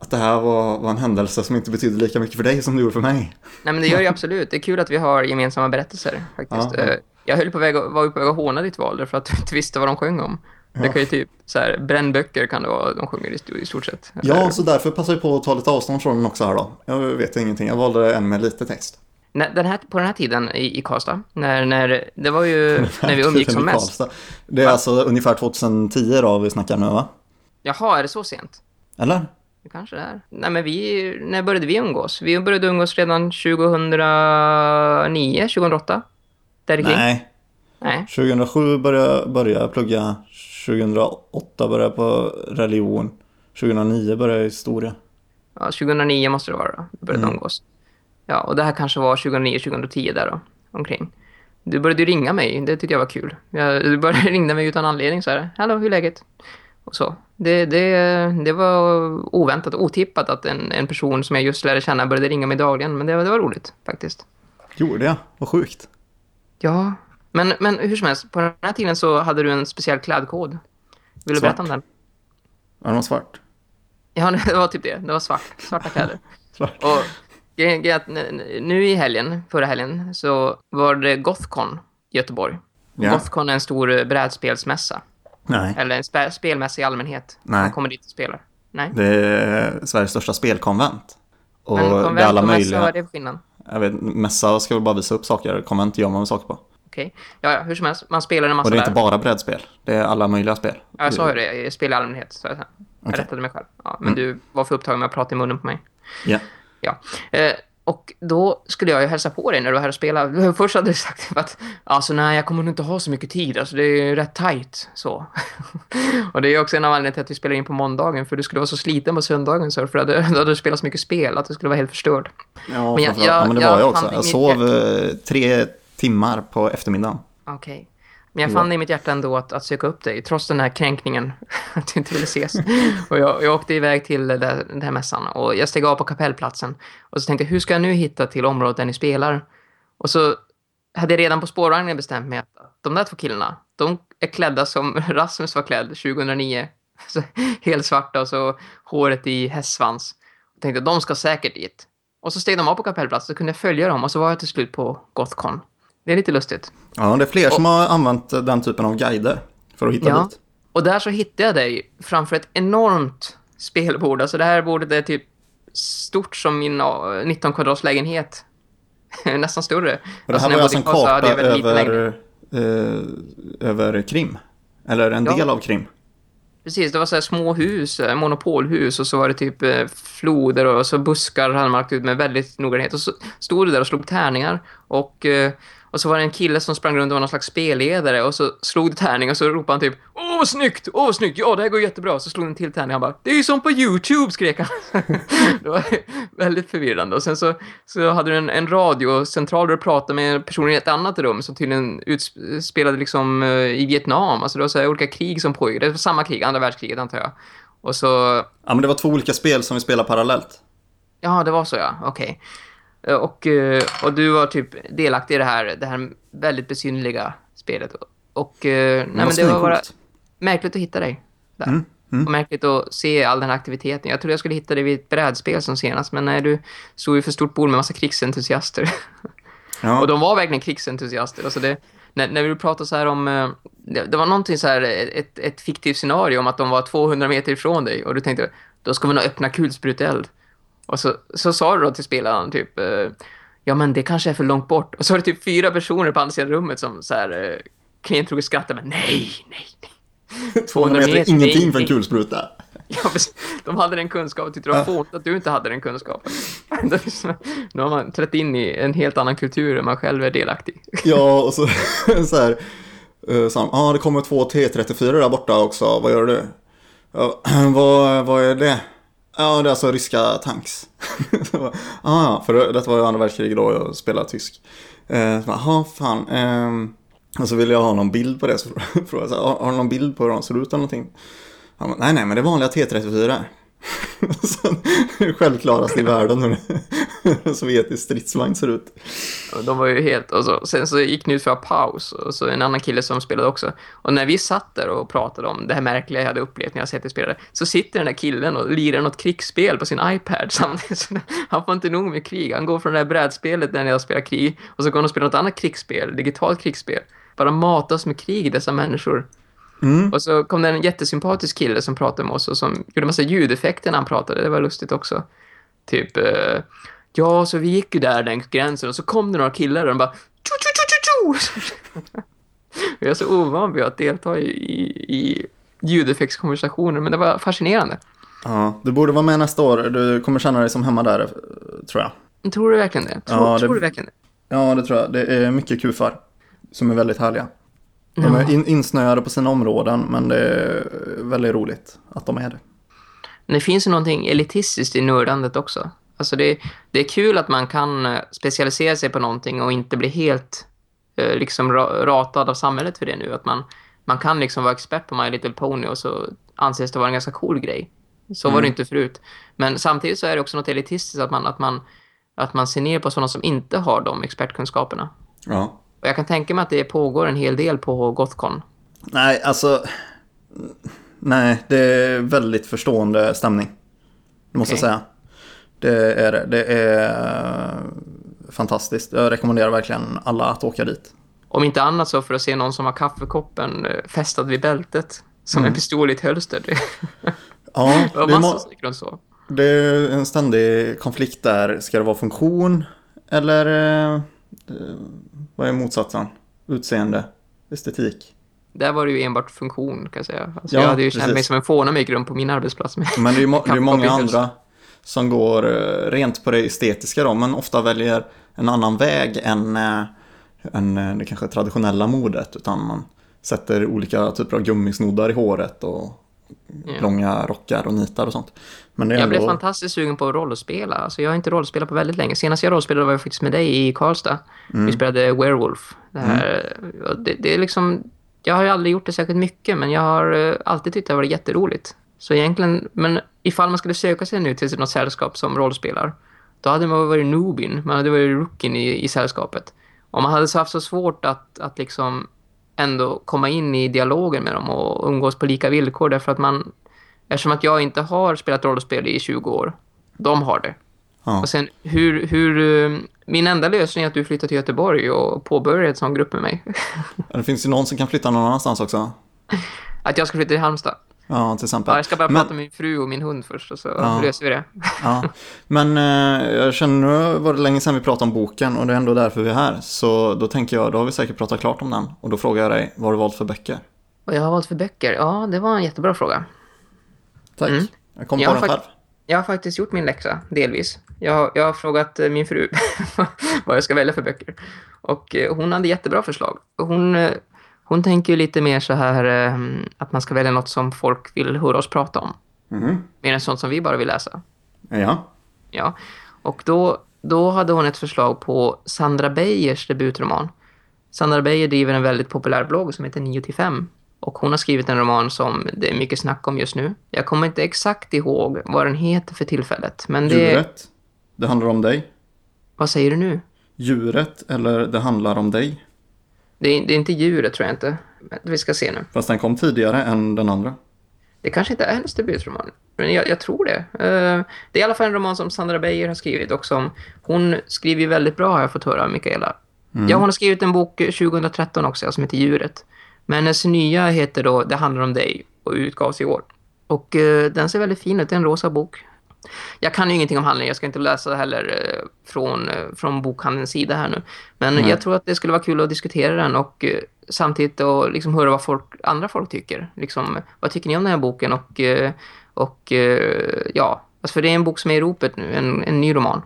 att det här var, var en händelse som inte betydde lika mycket för dig som det gjorde för mig. Nej men det gör ju absolut. Det är kul att vi har gemensamma berättelser faktiskt. Ja, ja. Jag höll på väg, att- var ju på väg att håna ditt val för att du inte visste vad de sjöng om. Det Ja. kan ju typ så här, brännböcker kan det vara de sjunger i, st- i stort sett. Ja, så därför passar jag på att ta lite avstånd från den också här då. Jag vet ingenting, jag valde en med lite text. Den här, på den här tiden i, i Karlstad, när, när, det var ju när vi umgicks som mest. Det är alltså ungefär 2010 då vi snackar nu va? Jaha, är det så sent? Eller? Det kanske det är. Nej men vi, när började vi umgås? Vi började umgås redan 2009, 2008? Där. Nej, Nej. 2007 började, jag plugga, 2008 började jag på religion, 2009 började jag historia. Ja, 2009 måste det vara då. Vi började Mm. umgås. Ja, och det här kanske var 2009, 2010 där då. Omkring. Du började ringa mig, det tyckte jag var kul. Jag, du började ringa mig utan anledning så här. Hallå, hur är läget? Och så. Det, det, det var oväntat, otippat att en, en person som jag just lärde känna började ringa mig dagligen. Men det, var- det var roligt faktiskt. Gjorde jag? Vad sjukt. Ja, men, men hur som helst, på den här tiden så hade du en speciell klädkod. Vill du Svart. berätta om den? Ja, den var svart. Ja, det var typ det. Det var svart. Svarta kläder. Svart. Och nu i helgen, förra helgen, så var det Gothcon i Göteborg. Ja. Gothcon är en stor brädspelsmässa. Nej, Eller en spe- spelmässa i allmänhet. Nej. Man kommer dit och spelar. Nej. det är Sveriges största spelkonvent. Och Men det är konvent alla och mässa, möjliga... vad är det för skillnad? Jag vet, mässa ska väl bara visa upp saker, konvent gör man saker på. Okej. Ja, ja, hur som helst. Man spelar en massa Och det är där. inte bara brädspel, det är alla möjliga spel. Ja, jag sa ju det. Jag spelar i allmänhet. Så jag, jag Okej. rättade mig själv. Ja, men du var för upptagen med att prata i munnen på mig. Ja. Ja. Eh, och då skulle jag ju hälsa på dig när du var här och spelade. Först hade du sagt att alltså nej, jag kommer nog inte ha så mycket tid. Alltså det är ju rätt tajt så. och det är också en av anledningarna till att vi spelar in på måndagen. För du skulle vara så sliten på söndagen så för att du hade spelat så mycket spel att du skulle vara helt förstörd. Ja, Men jag- framförallt- ja, men det jag- var jag jag också. Jag sov eh, tre timmar på eftermiddagen. Okej. Men jag fann det i mitt hjärta ändå att, att söka upp dig, trots den här kränkningen att du inte ville ses. Och jag, jag åkte iväg till den här mässan och jag steg av på kapellplatsen. Och så tänkte jag, hur ska jag nu hitta till området där ni spelar? Och så hade jag redan på spårvagnen bestämt mig att de där två killarna, de är klädda som Rasmus var klädd 2009. Så, helt svarta och så håret i hästsvans. Jag tänkte, de ska säkert dit. Och så steg de av på kapellplatsen så kunde jag följa dem och så var jag till slut på Gothcon. Det är lite lustigt. Ja, det är fler som har använt eh, den typen av guider för att hitta Ja. dit. Och där så hittade jag dig framför ett enormt spelbord. Alltså det här bordet är typ stort som min ja, 19 kvadrats lägenhet. Nästan större. Och det här när var alltså en karta över, eh, över Krim. Eller en Ja. del av Krim. Precis, det var så här små hus, eh, monopolhus och så var det typ eh, floder och så buskar hade man lagt ut med väldigt noggrannhet. Och så stod du där och slog tärningar och, eh, och så var det en kille som sprang runt och var någon slags spelledare och så slog du tärning och så ropade han typ Åh vad snyggt, åh vad snyggt, ja det här går jättebra. Så slog han till tärning och han bara Det är ju som på Youtube skrek han. det var väldigt förvirrande. Och sen så, så hade du en, en radiocentral där du pratade med en person i ett annat rum som tydligen utspelade liksom eh, i Vietnam. Alltså det var så här olika krig som pågick. Det var samma krig, andra världskriget antar jag. Och så, Ja, men det var två olika spel som vi spelade parallellt. ja det var så ja, okej. Eh, Och, eh, och du var typ delaktig i det här, det här väldigt besynliga spelet. Och eh, nej, men det var bara märkligt att hitta dig där. Mm, mm. Och märkligt att se all den här aktiviteten. Jag trodde jag skulle hitta dig vid ett brädspel som senast, men nej, du stod ju för stort bord med massa krigsentusiaster. Ja. Och de var verkligen krigsentusiaster. Alltså det, när, när vi pratade så här om... eh, Det, det var någonting så här, ett, ett fiktivt scenario om att de var 200 meter ifrån dig. Och du tänkte, då ska vi nog öppna kulspruteld. Och så, så sa du då till spelaren typ... eh, Ja, men det kanske är för långt bort. Och så var det typ fyra personer på andra sidan rummet som så här... eh, Klentroget skrattade, men nej, nej, nej. 200 meter, det är ingenting för en kulspruta. Ja, de hade den kunskapen och tyckte det var fånigt att du inte hade den kunskapen. Liksom- nu har man trätt in i en helt annan kultur än man själv är delaktig. Ja, och så, så här. Uh, Ja, ah, det kommer två T34 där borta också. Vad gör du? Ja, vad, vad är det? Ja, det är alltså ryska tanks. Ah, ja, ah, för det- detta var ju andra världskriget då jag spelade tysk. Eh, Jaha, fan. Eh, och så ville jag ha någon bild på det. Så frågade jag, så här, har, har du någon bild på hur de ser ut eller någonting? Han bara, nej, nej, men det är vanliga T34. Självklarast det i världen. sovjetisk stridsvagn ser ut. De var ju helt... Och så, sen så gick ni ut för att ha paus. Och så en annan kille som spelade också. Och när vi satt där och pratade om det här märkliga jag hade upplevt när jag sett det spelade. Så sitter den där killen och lirar något krigsspel på sin iPad samtidigt. Han får inte nog med krig. Han går från det här brädspelet där jag spelar krig. Och så går han och spelar något annat krigsspel. Digitalt krigsspel. Bara matas med krig, dessa människor. Mm. Och så kom det en jättesympatisk kille som pratade med oss och som gjorde massa ljudeffekter när han pratade. Det var lustigt också. Typ, eh, ja, så vi gick ju där längs gränsen och så kom det några killar och de bara tjo, tjo, tjo. Jag är så ovan vid att delta i, i, i ljudeffektskonversationer, men det var fascinerande. Ja, du borde vara med nästa år. Du kommer känna dig som hemma där, tror jag. Tror du verkligen det? Tror, Ja, det- tror du verkligen det? Ja, det tror jag. Det är mycket kufar som är väldigt härliga. De är in, insnöade på sina områden, men det är väldigt roligt att de är det. Men det finns ju någonting elitistiskt i nördandet också. Alltså det, det är kul att man kan eh, specialisera sig på någonting och inte bli helt eh, liksom ra, ratad av samhället för det nu. Att man, man kan liksom vara expert på My Little Pony och så anses det vara en ganska cool grej. Så var det inte förut. Men samtidigt så är det också något elitistiskt att man, att man, att man ser ner på sådana som inte har de expertkunskaperna. Ja. Och jag kan tänka mig att det pågår en hel del på Gothcon. Nej, alltså... Nej, det är väldigt förstående stämning. Det måste Okej. jag säga. Det är det. Det är eh, fantastiskt. Jag rekommenderar verkligen alla att åka dit. Om inte annat så för att se någon som har kaffekoppen eh, fästad vid bältet. Som en pistol i ett hölster. Ja, var det gick runt så. det är en ständig konflikt där. Ska det vara funktion eller eh, vad är motsatsen? Utseende, estetik. Där var det ju enbart funktion kan jag säga. Alltså, Ja, jag hade ju känt precis. mig som en fåna med grund på min arbetsplats. Med. Men det är ju det är många andra som går eh, rent på det estetiska då, men ofta väljer en annan väg än, eh, än eh, det kanske traditionella modet, utan man sätter olika typer av gummisnoddar i håret och Ja. långa rockar och nitar och sånt. Men Jag blev ändå... fantastiskt sugen på att rollspela. Alltså, jag har inte rollspelat på väldigt länge. Senast jag rollspelade var jag faktiskt med dig i Karlstad. Mm. Vi spelade Werewolf. Det, här, och det, det är liksom... Jag har ju aldrig gjort det särskilt mycket, men jag har alltid tyckt det var jätteroligt. Så egentligen, men ifall man skulle söka sig nu till något sällskap som rollspelar, då hade man varit noobin, man hade varit rookien i, i sällskapet. Och man hade så haft så svårt att, att liksom ändå komma in i dialogen med dem och umgås på lika villkor därför att man eftersom att jag inte har spelat rollspel i 20 år de har det. Ja. Och sen hur, hur eh, min enda lösning är att du flyttar till Göteborg och påbörjar ett sån grupp med mig. Det finns ju någon som kan flytta någon annanstans också. att jag ska flytta till Halmstad. Ja, till exempel. Ja, jag ska bara Men- prata med min fru och min hund först och så Ja. löser vi det. Ja, men eh, jag känner nu var det länge sedan vi pratade om boken och det är ändå därför vi är här. Så då tänker jag, då har vi säkert pratat klart om den. Och då frågar jag dig, vad har du valt för böcker? Och jag har valt för böcker. Ja, det var en jättebra fråga. Tack. Mm. Jag kom Jag på har den själv. Jag har faktiskt gjort min läxa, delvis. Jag, har- jag har frågat eh, min fru vad jag ska välja för böcker. Och eh, hon hade jättebra förslag. Hon, eh, hon tänker ju lite mer så här eh, att man ska välja något som folk vill höra oss prata om. Mhm. Mer än sånt som vi bara vill läsa. Ja. Ja. Och då, då hade hon ett förslag på Sandra Beijers debutroman. Sandra Beijer driver en väldigt populär blogg som heter 9 till 5. Och hon har skrivit en roman som det är mycket snack om just nu. Jag kommer inte exakt ihåg vad den heter för tillfället. Men det... Djuret. Det handlar om dig. Vad säger du nu? Djuret eller det handlar om dig. Det är, det är inte djuret tror jag inte. Men Vi ska se nu. Fast den kom tidigare än den andra. Det kanske inte är hennes debutroman. Men jag, jag tror det. Eh, det är i alla fall en roman som Sandra Beijer har skrivit. Och som, hon skriver väldigt bra har jag fått höra av Mikaela. Ja, hon har skrivit en bok 2013 också som heter Djuret. Men hennes nya heter då Det handlar om dig och utgavs i år. Och eh, den ser väldigt fin ut. Det är en rosa bok. Jag kan ju ingenting om handlingen. Jag ska inte läsa heller eh, från, eh, från bokhandelns sida här nu. Men Nej. jag tror att det skulle vara kul att diskutera den och eh, samtidigt då liksom höra vad folk, andra folk tycker. Liksom, vad tycker ni om den här boken? Och, och ja, alltså för det är en bok som är i ropet nu, en, en ny roman.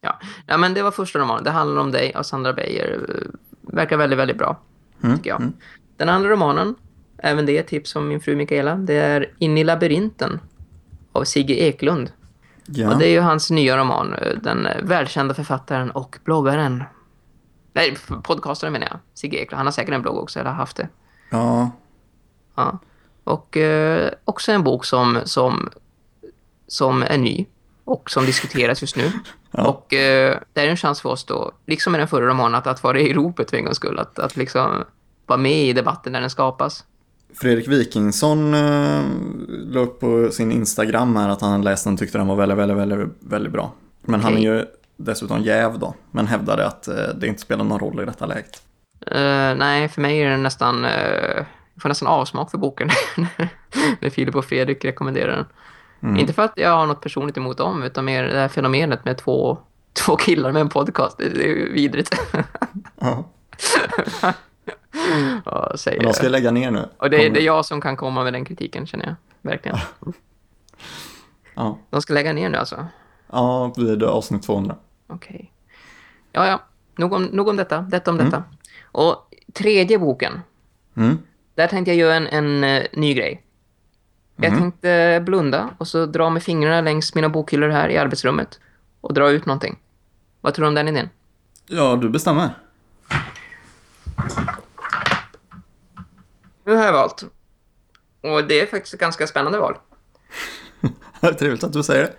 Ja. ja, men det var första romanen. Det handlar om dig av Sandra Beijer. Verkar väldigt, väldigt bra, Mm. tycker jag. Den andra romanen, även det är tips om min fru Mikaela, det är In i labyrinten av Sigge Eklund. Ja. Och det är ju hans nya roman, eh, den eh, välkända författaren och bloggaren. Nej, podcastaren menar jag. Sigge Eklund. Han har säkert en blogg också, eller har haft det. ja. Ja. Och eh, också en bok som, som, som är ny och som diskuteras just nu. Ja. Och eh, det är en chans för oss då, liksom med den förra romanen, att, att vara i ropet för en gångs skull. Att, att liksom vara med i debatten när den skapas. Fredrik Wikingsson eh, la upp på sin Instagram här att han läste den och tyckte den var väldigt, väldigt, väldigt, väldigt bra. Men han är ju dessutom jäv då, men hävdade att eh, det inte spelar någon roll i detta läget. Eh, nej, för mig är den nästan... Uh, jag får nästan avsmak för boken när Filip och Fredrik rekommenderar den. Mm. Inte för att jag har något personligt emot dem, utan mer det här fenomenet med två, två killar med en podcast. Det, är vidrigt. Ja. ja, säger Men de ska det. lägga ner nu. Och det, är- det är jag som kan komma med den kritiken, känner jag. Verkligen. Ja, De ska lägga ner nu alltså. ja vid avsnitt 200. Okej. Ja, ja. Nog om, nog om detta. Detta om detta. Och tredje boken. Mm. Där tänkte jag göra en, en eh, ny grej. Jag tänkte blunda och så dra med fingrarna längs mina bokhyllor här i arbetsrummet. Och dra ut någonting. Vad tror du om den idén? Ja, du bestämmer. Nu har jag valt. Och det är faktiskt ett ganska spännande val. Trevligt att du säger det.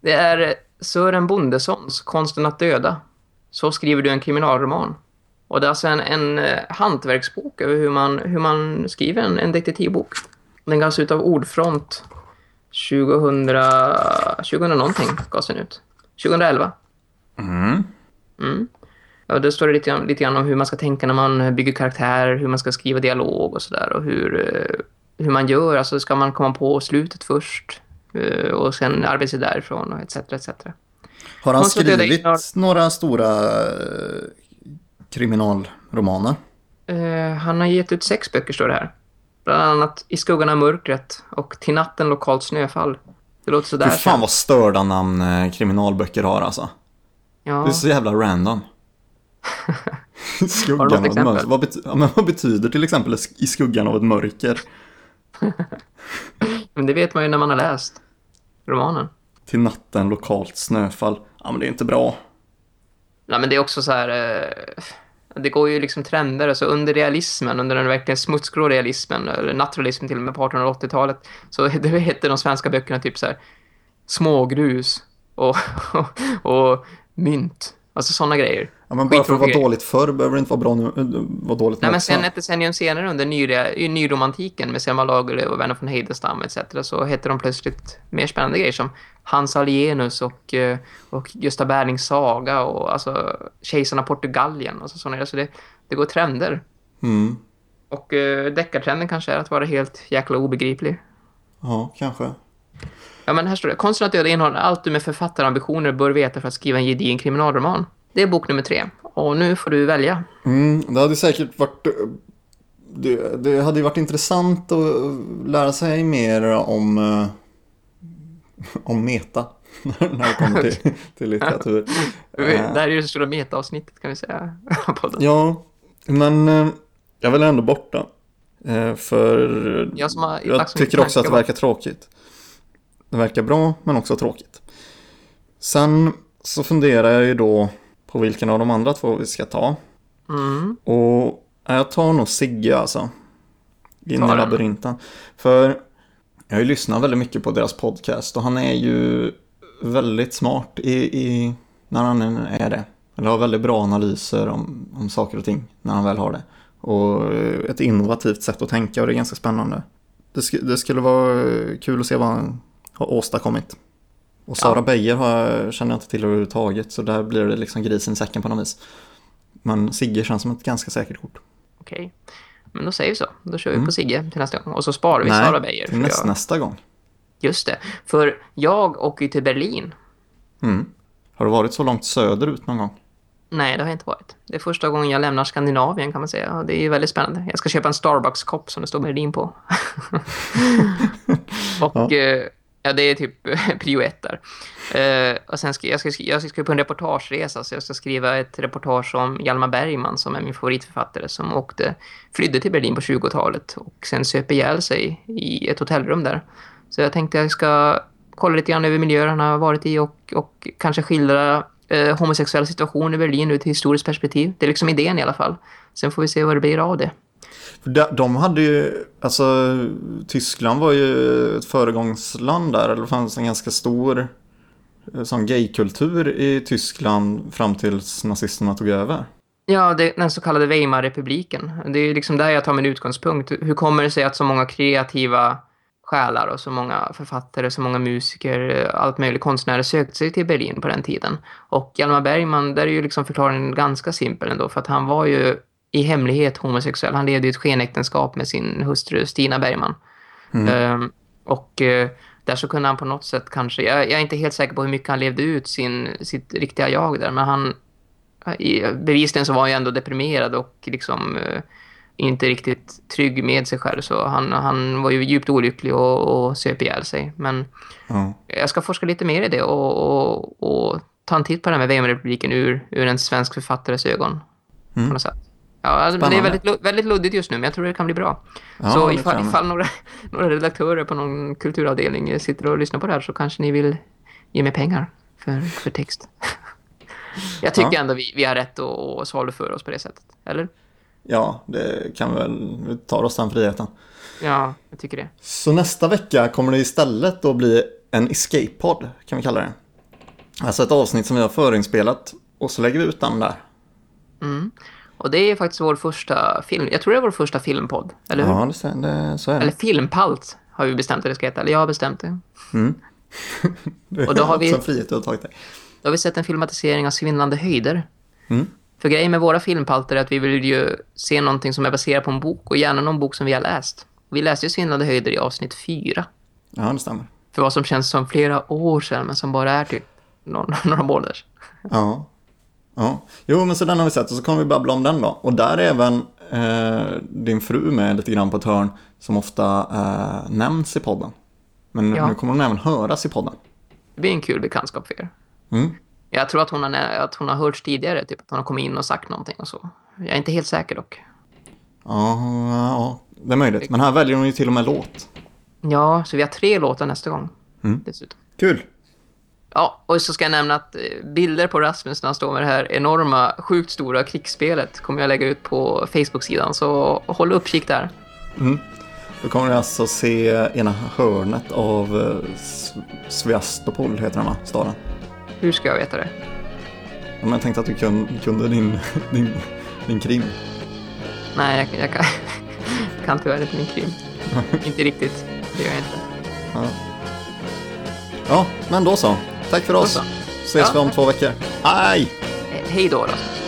Det är Sören Bondessons Konsten att döda. Så skriver du en kriminalroman. Och det är alltså en, en eh, hantverksbok över hur man, hur man skriver en, en detektivbok. Den gavs ut av Ordfront 2000, 2000 någonting gavs den ut. 2011. Mm. Mm. Ja, det står det lite, lite grann om hur man ska tänka när man bygger karaktärer, hur man ska skriva dialog och sådär. Och hur, eh, hur man gör, alltså ska man komma på slutet först eh, och sen arbeta sig därifrån och etc. etc. Har han skrivit några stora eh, kriminalromaner? Han har gett ut sex böcker står det här. Bland annat I skuggan av mörkret och Till natten lokalt snöfall. Det låter sådär. Fy fan vad störda namn kriminalböcker har alltså. ja. Det är så jävla random. Skuggan av ett mörker. Vad, bety- ja, vad betyder till exempel i skuggan av ett mörker? Men det vet man ju när man har läst romanen. Till natten, lokalt snöfall. Ja men det är inte bra. Nej, men det är också så här... Eh, det går ju liksom trender. Alltså under realismen, under den verkligen smutsgrå realismen, eller naturalismen till och med på 1880-talet, så det hette de svenska böckerna typ så här smågrus och, och, och mynt. Alltså sådana grejer. Ja, men bara för att vara dåligt förr behöver det inte vara bra nu, äh, vara dåligt Nej, men sen ett decennium senare under nyre- nyromantiken med Selma Lagerlöf och Verner von Heidenstam etc. så hette de plötsligt mer spännande grejer som Hans Alienus och, eh, och Gösta Berlings saga och alltså Kejsarna Portugalien och så sådana. Så det, det går trender. Mm. Och eh, deckartrenden kanske är att vara helt jäkla obegriplig. Ja, kanske. Ja, men här står det. Konsten att döda innehåller allt du med författarambitioner bör veta för att skriva en gedigen kriminalroman. Det är bok nummer tre. Och nu får du välja. Mm, det hade säkert varit... Det, det hade ju varit intressant att lära sig mer om, eh, om meta. när det kommer till, till litteratur. Det Eh, här är ju det stora metaavsnittet kan vi säga. Ja, men eh, jag vill ändå borta. Eh, För Jag som har jag tycker också att det verkar tråkigt. Det verkar bra, men också tråkigt. Sen så funderar jag ju då på vilken av de andra två vi ska ta. Mm. Och ja, jag tar nog Sigge alltså. In i labyrinten. För jag har ju lyssnat väldigt mycket på deras podcast och han är ju väldigt smart i, i när han är det. Eller har väldigt bra analyser om, om saker och ting när han väl har det. Och ett innovativt sätt att tänka och det är ganska spännande. Det, sk- det skulle vara kul att se vad han har åstadkommit. Och Sara Ja. Beijer har, känner jag inte till överhuvudtaget så där blir det liksom grisen i säcken på något vis. Men Sigge känns som ett ganska säkert kort. Okej. Men då säger vi så. Då kör vi på Sigge till nästa gång. Och så sparar vi Mm. Nej, Sara Beijer. till näst, jag- nästa gång. Just det. För jag åker ju till Berlin. Mm. Har du varit så långt söderut någon gång? Nej, det har jag inte varit. Det är första gången jag lämnar Skandinavien kan man säga. Det är ju väldigt spännande. Jag ska köpa en Starbucks-kopp som det står Berlin på. och ja ja, det är typ prio ett där. Uh, och sen ska jag, ska, jag ska på en reportageresa så jag ska skriva ett reportage om Hjalmar Bergman som är min favoritförfattare som åkte, flydde till Berlin på 20-talet och sen söp ihjäl sig i ett hotellrum där. Så jag tänkte jag ska kolla lite grann över miljöer han har varit i och, och kanske skildra eh, homosexuella situationer i Berlin ur ett historiskt perspektiv. Det är liksom idén i alla fall. Sen får vi se vad det blir av det. För de, de hade ju, alltså Tyskland var ju ett föregångsland där, eller det fanns en ganska stor eh, sån gaykultur i Tyskland fram tills nazisterna tog över. Ja, det, den så kallade Weimarrepubliken. Det är liksom där jag tar min utgångspunkt. Hur kommer det sig att så många kreativa själar och så många författare, så många musiker, eh, allt möjligt konstnärer sökte sig till Berlin på den tiden. Och Hjalmar Bergman, där är ju liksom förklaringen ganska simpel ändå, för att han var ju i hemlighet homosexuell. Han levde i ett skenäktenskap med sin hustru Stina Bergman. Ehm, och eh, där så kunde han på något sätt kanske, jag, jag är inte helt säker på hur mycket han levde ut sin, sitt riktiga jag där, men han bevisligen så var han ju ändå deprimerad och liksom eh, inte riktigt trygg med sig själv. Så han, han var ju djupt olycklig och, och söp ihjäl sig. Men Ja. jag ska forska lite mer i det och, och, och ta en titt på det här med Weimarrepubliken ur, ur en svensk författares ögon. På något sätt. Ja, alltså, det är väldigt, väldigt luddigt just nu, men jag tror det kan bli bra. Ja, så ifall, ifall några, några redaktörer på någon kulturavdelning sitter och lyssnar på det här så kanske ni vill ge mig pengar för, för text. jag tycker Ja. ändå vi, vi har rätt att, att saluföra oss på det sättet. Eller? Ja, det kan vi väl, vi tar oss den friheten. Ja, jag tycker det. Så nästa vecka kommer det istället då bli en escape-podd, kan vi kalla det. Alltså ett avsnitt som vi har förinspelat och så lägger vi ut den där. Och det är faktiskt vår första film. Jag tror det är vår första filmpodd. Eller hur? Ja, det, det, så är Eller det. filmpalt har vi bestämt att det ska heta. Eller jag har bestämt det. det och då har vi- en frihet har tagit dig. Då har vi sett en filmatisering av Svindlande höjder. För grejen med våra filmpalter är att vi vill ju se någonting som är baserat på en bok och gärna någon bok som vi har läst. Vi läste ju Svindlande höjder i avsnitt fyra. Ja, det stämmer. För vad som känns som flera år sedan men som bara är typ några, några månader. Ja. Ja. Jo, men så den har vi sett och så kommer vi babbla om den då. Och där är även eh, din fru med lite grann på ett hörn som ofta eh, nämns i podden. Men Ja. nu kommer hon även höras i podden. Det blir en kul bekantskap för er. Mm. Jag tror att hon, har, att hon har hörts tidigare, typ att hon har kommit in och sagt någonting och så. Jag är inte helt säker dock. Ja, ja, det är möjligt. Men här väljer hon ju till och med låt. Ja, så vi har tre låtar nästa gång. Mm. Dessutom. Kul! Ja, och så ska jag nämna att eh, bilder på Rasmus när han står med det här enorma, sjukt stora krigsspelet kommer jag lägga ut på Facebook-sidan. Så håll uppkik där. Då kommer ni alltså se ena hörnet av eh, S- Svastopol, heter den va? Staden. Hur ska jag veta det? Ja, men jag tänkte att du kun, kunde din, din, din krim. Nej, jag, jag kan, jag kan tyvärr inte min krim. inte riktigt. Det gör jag inte. Ja, men då så. Tack för oss. Ses vi Ja. om två veckor. Hej! Hej då, Rasmus.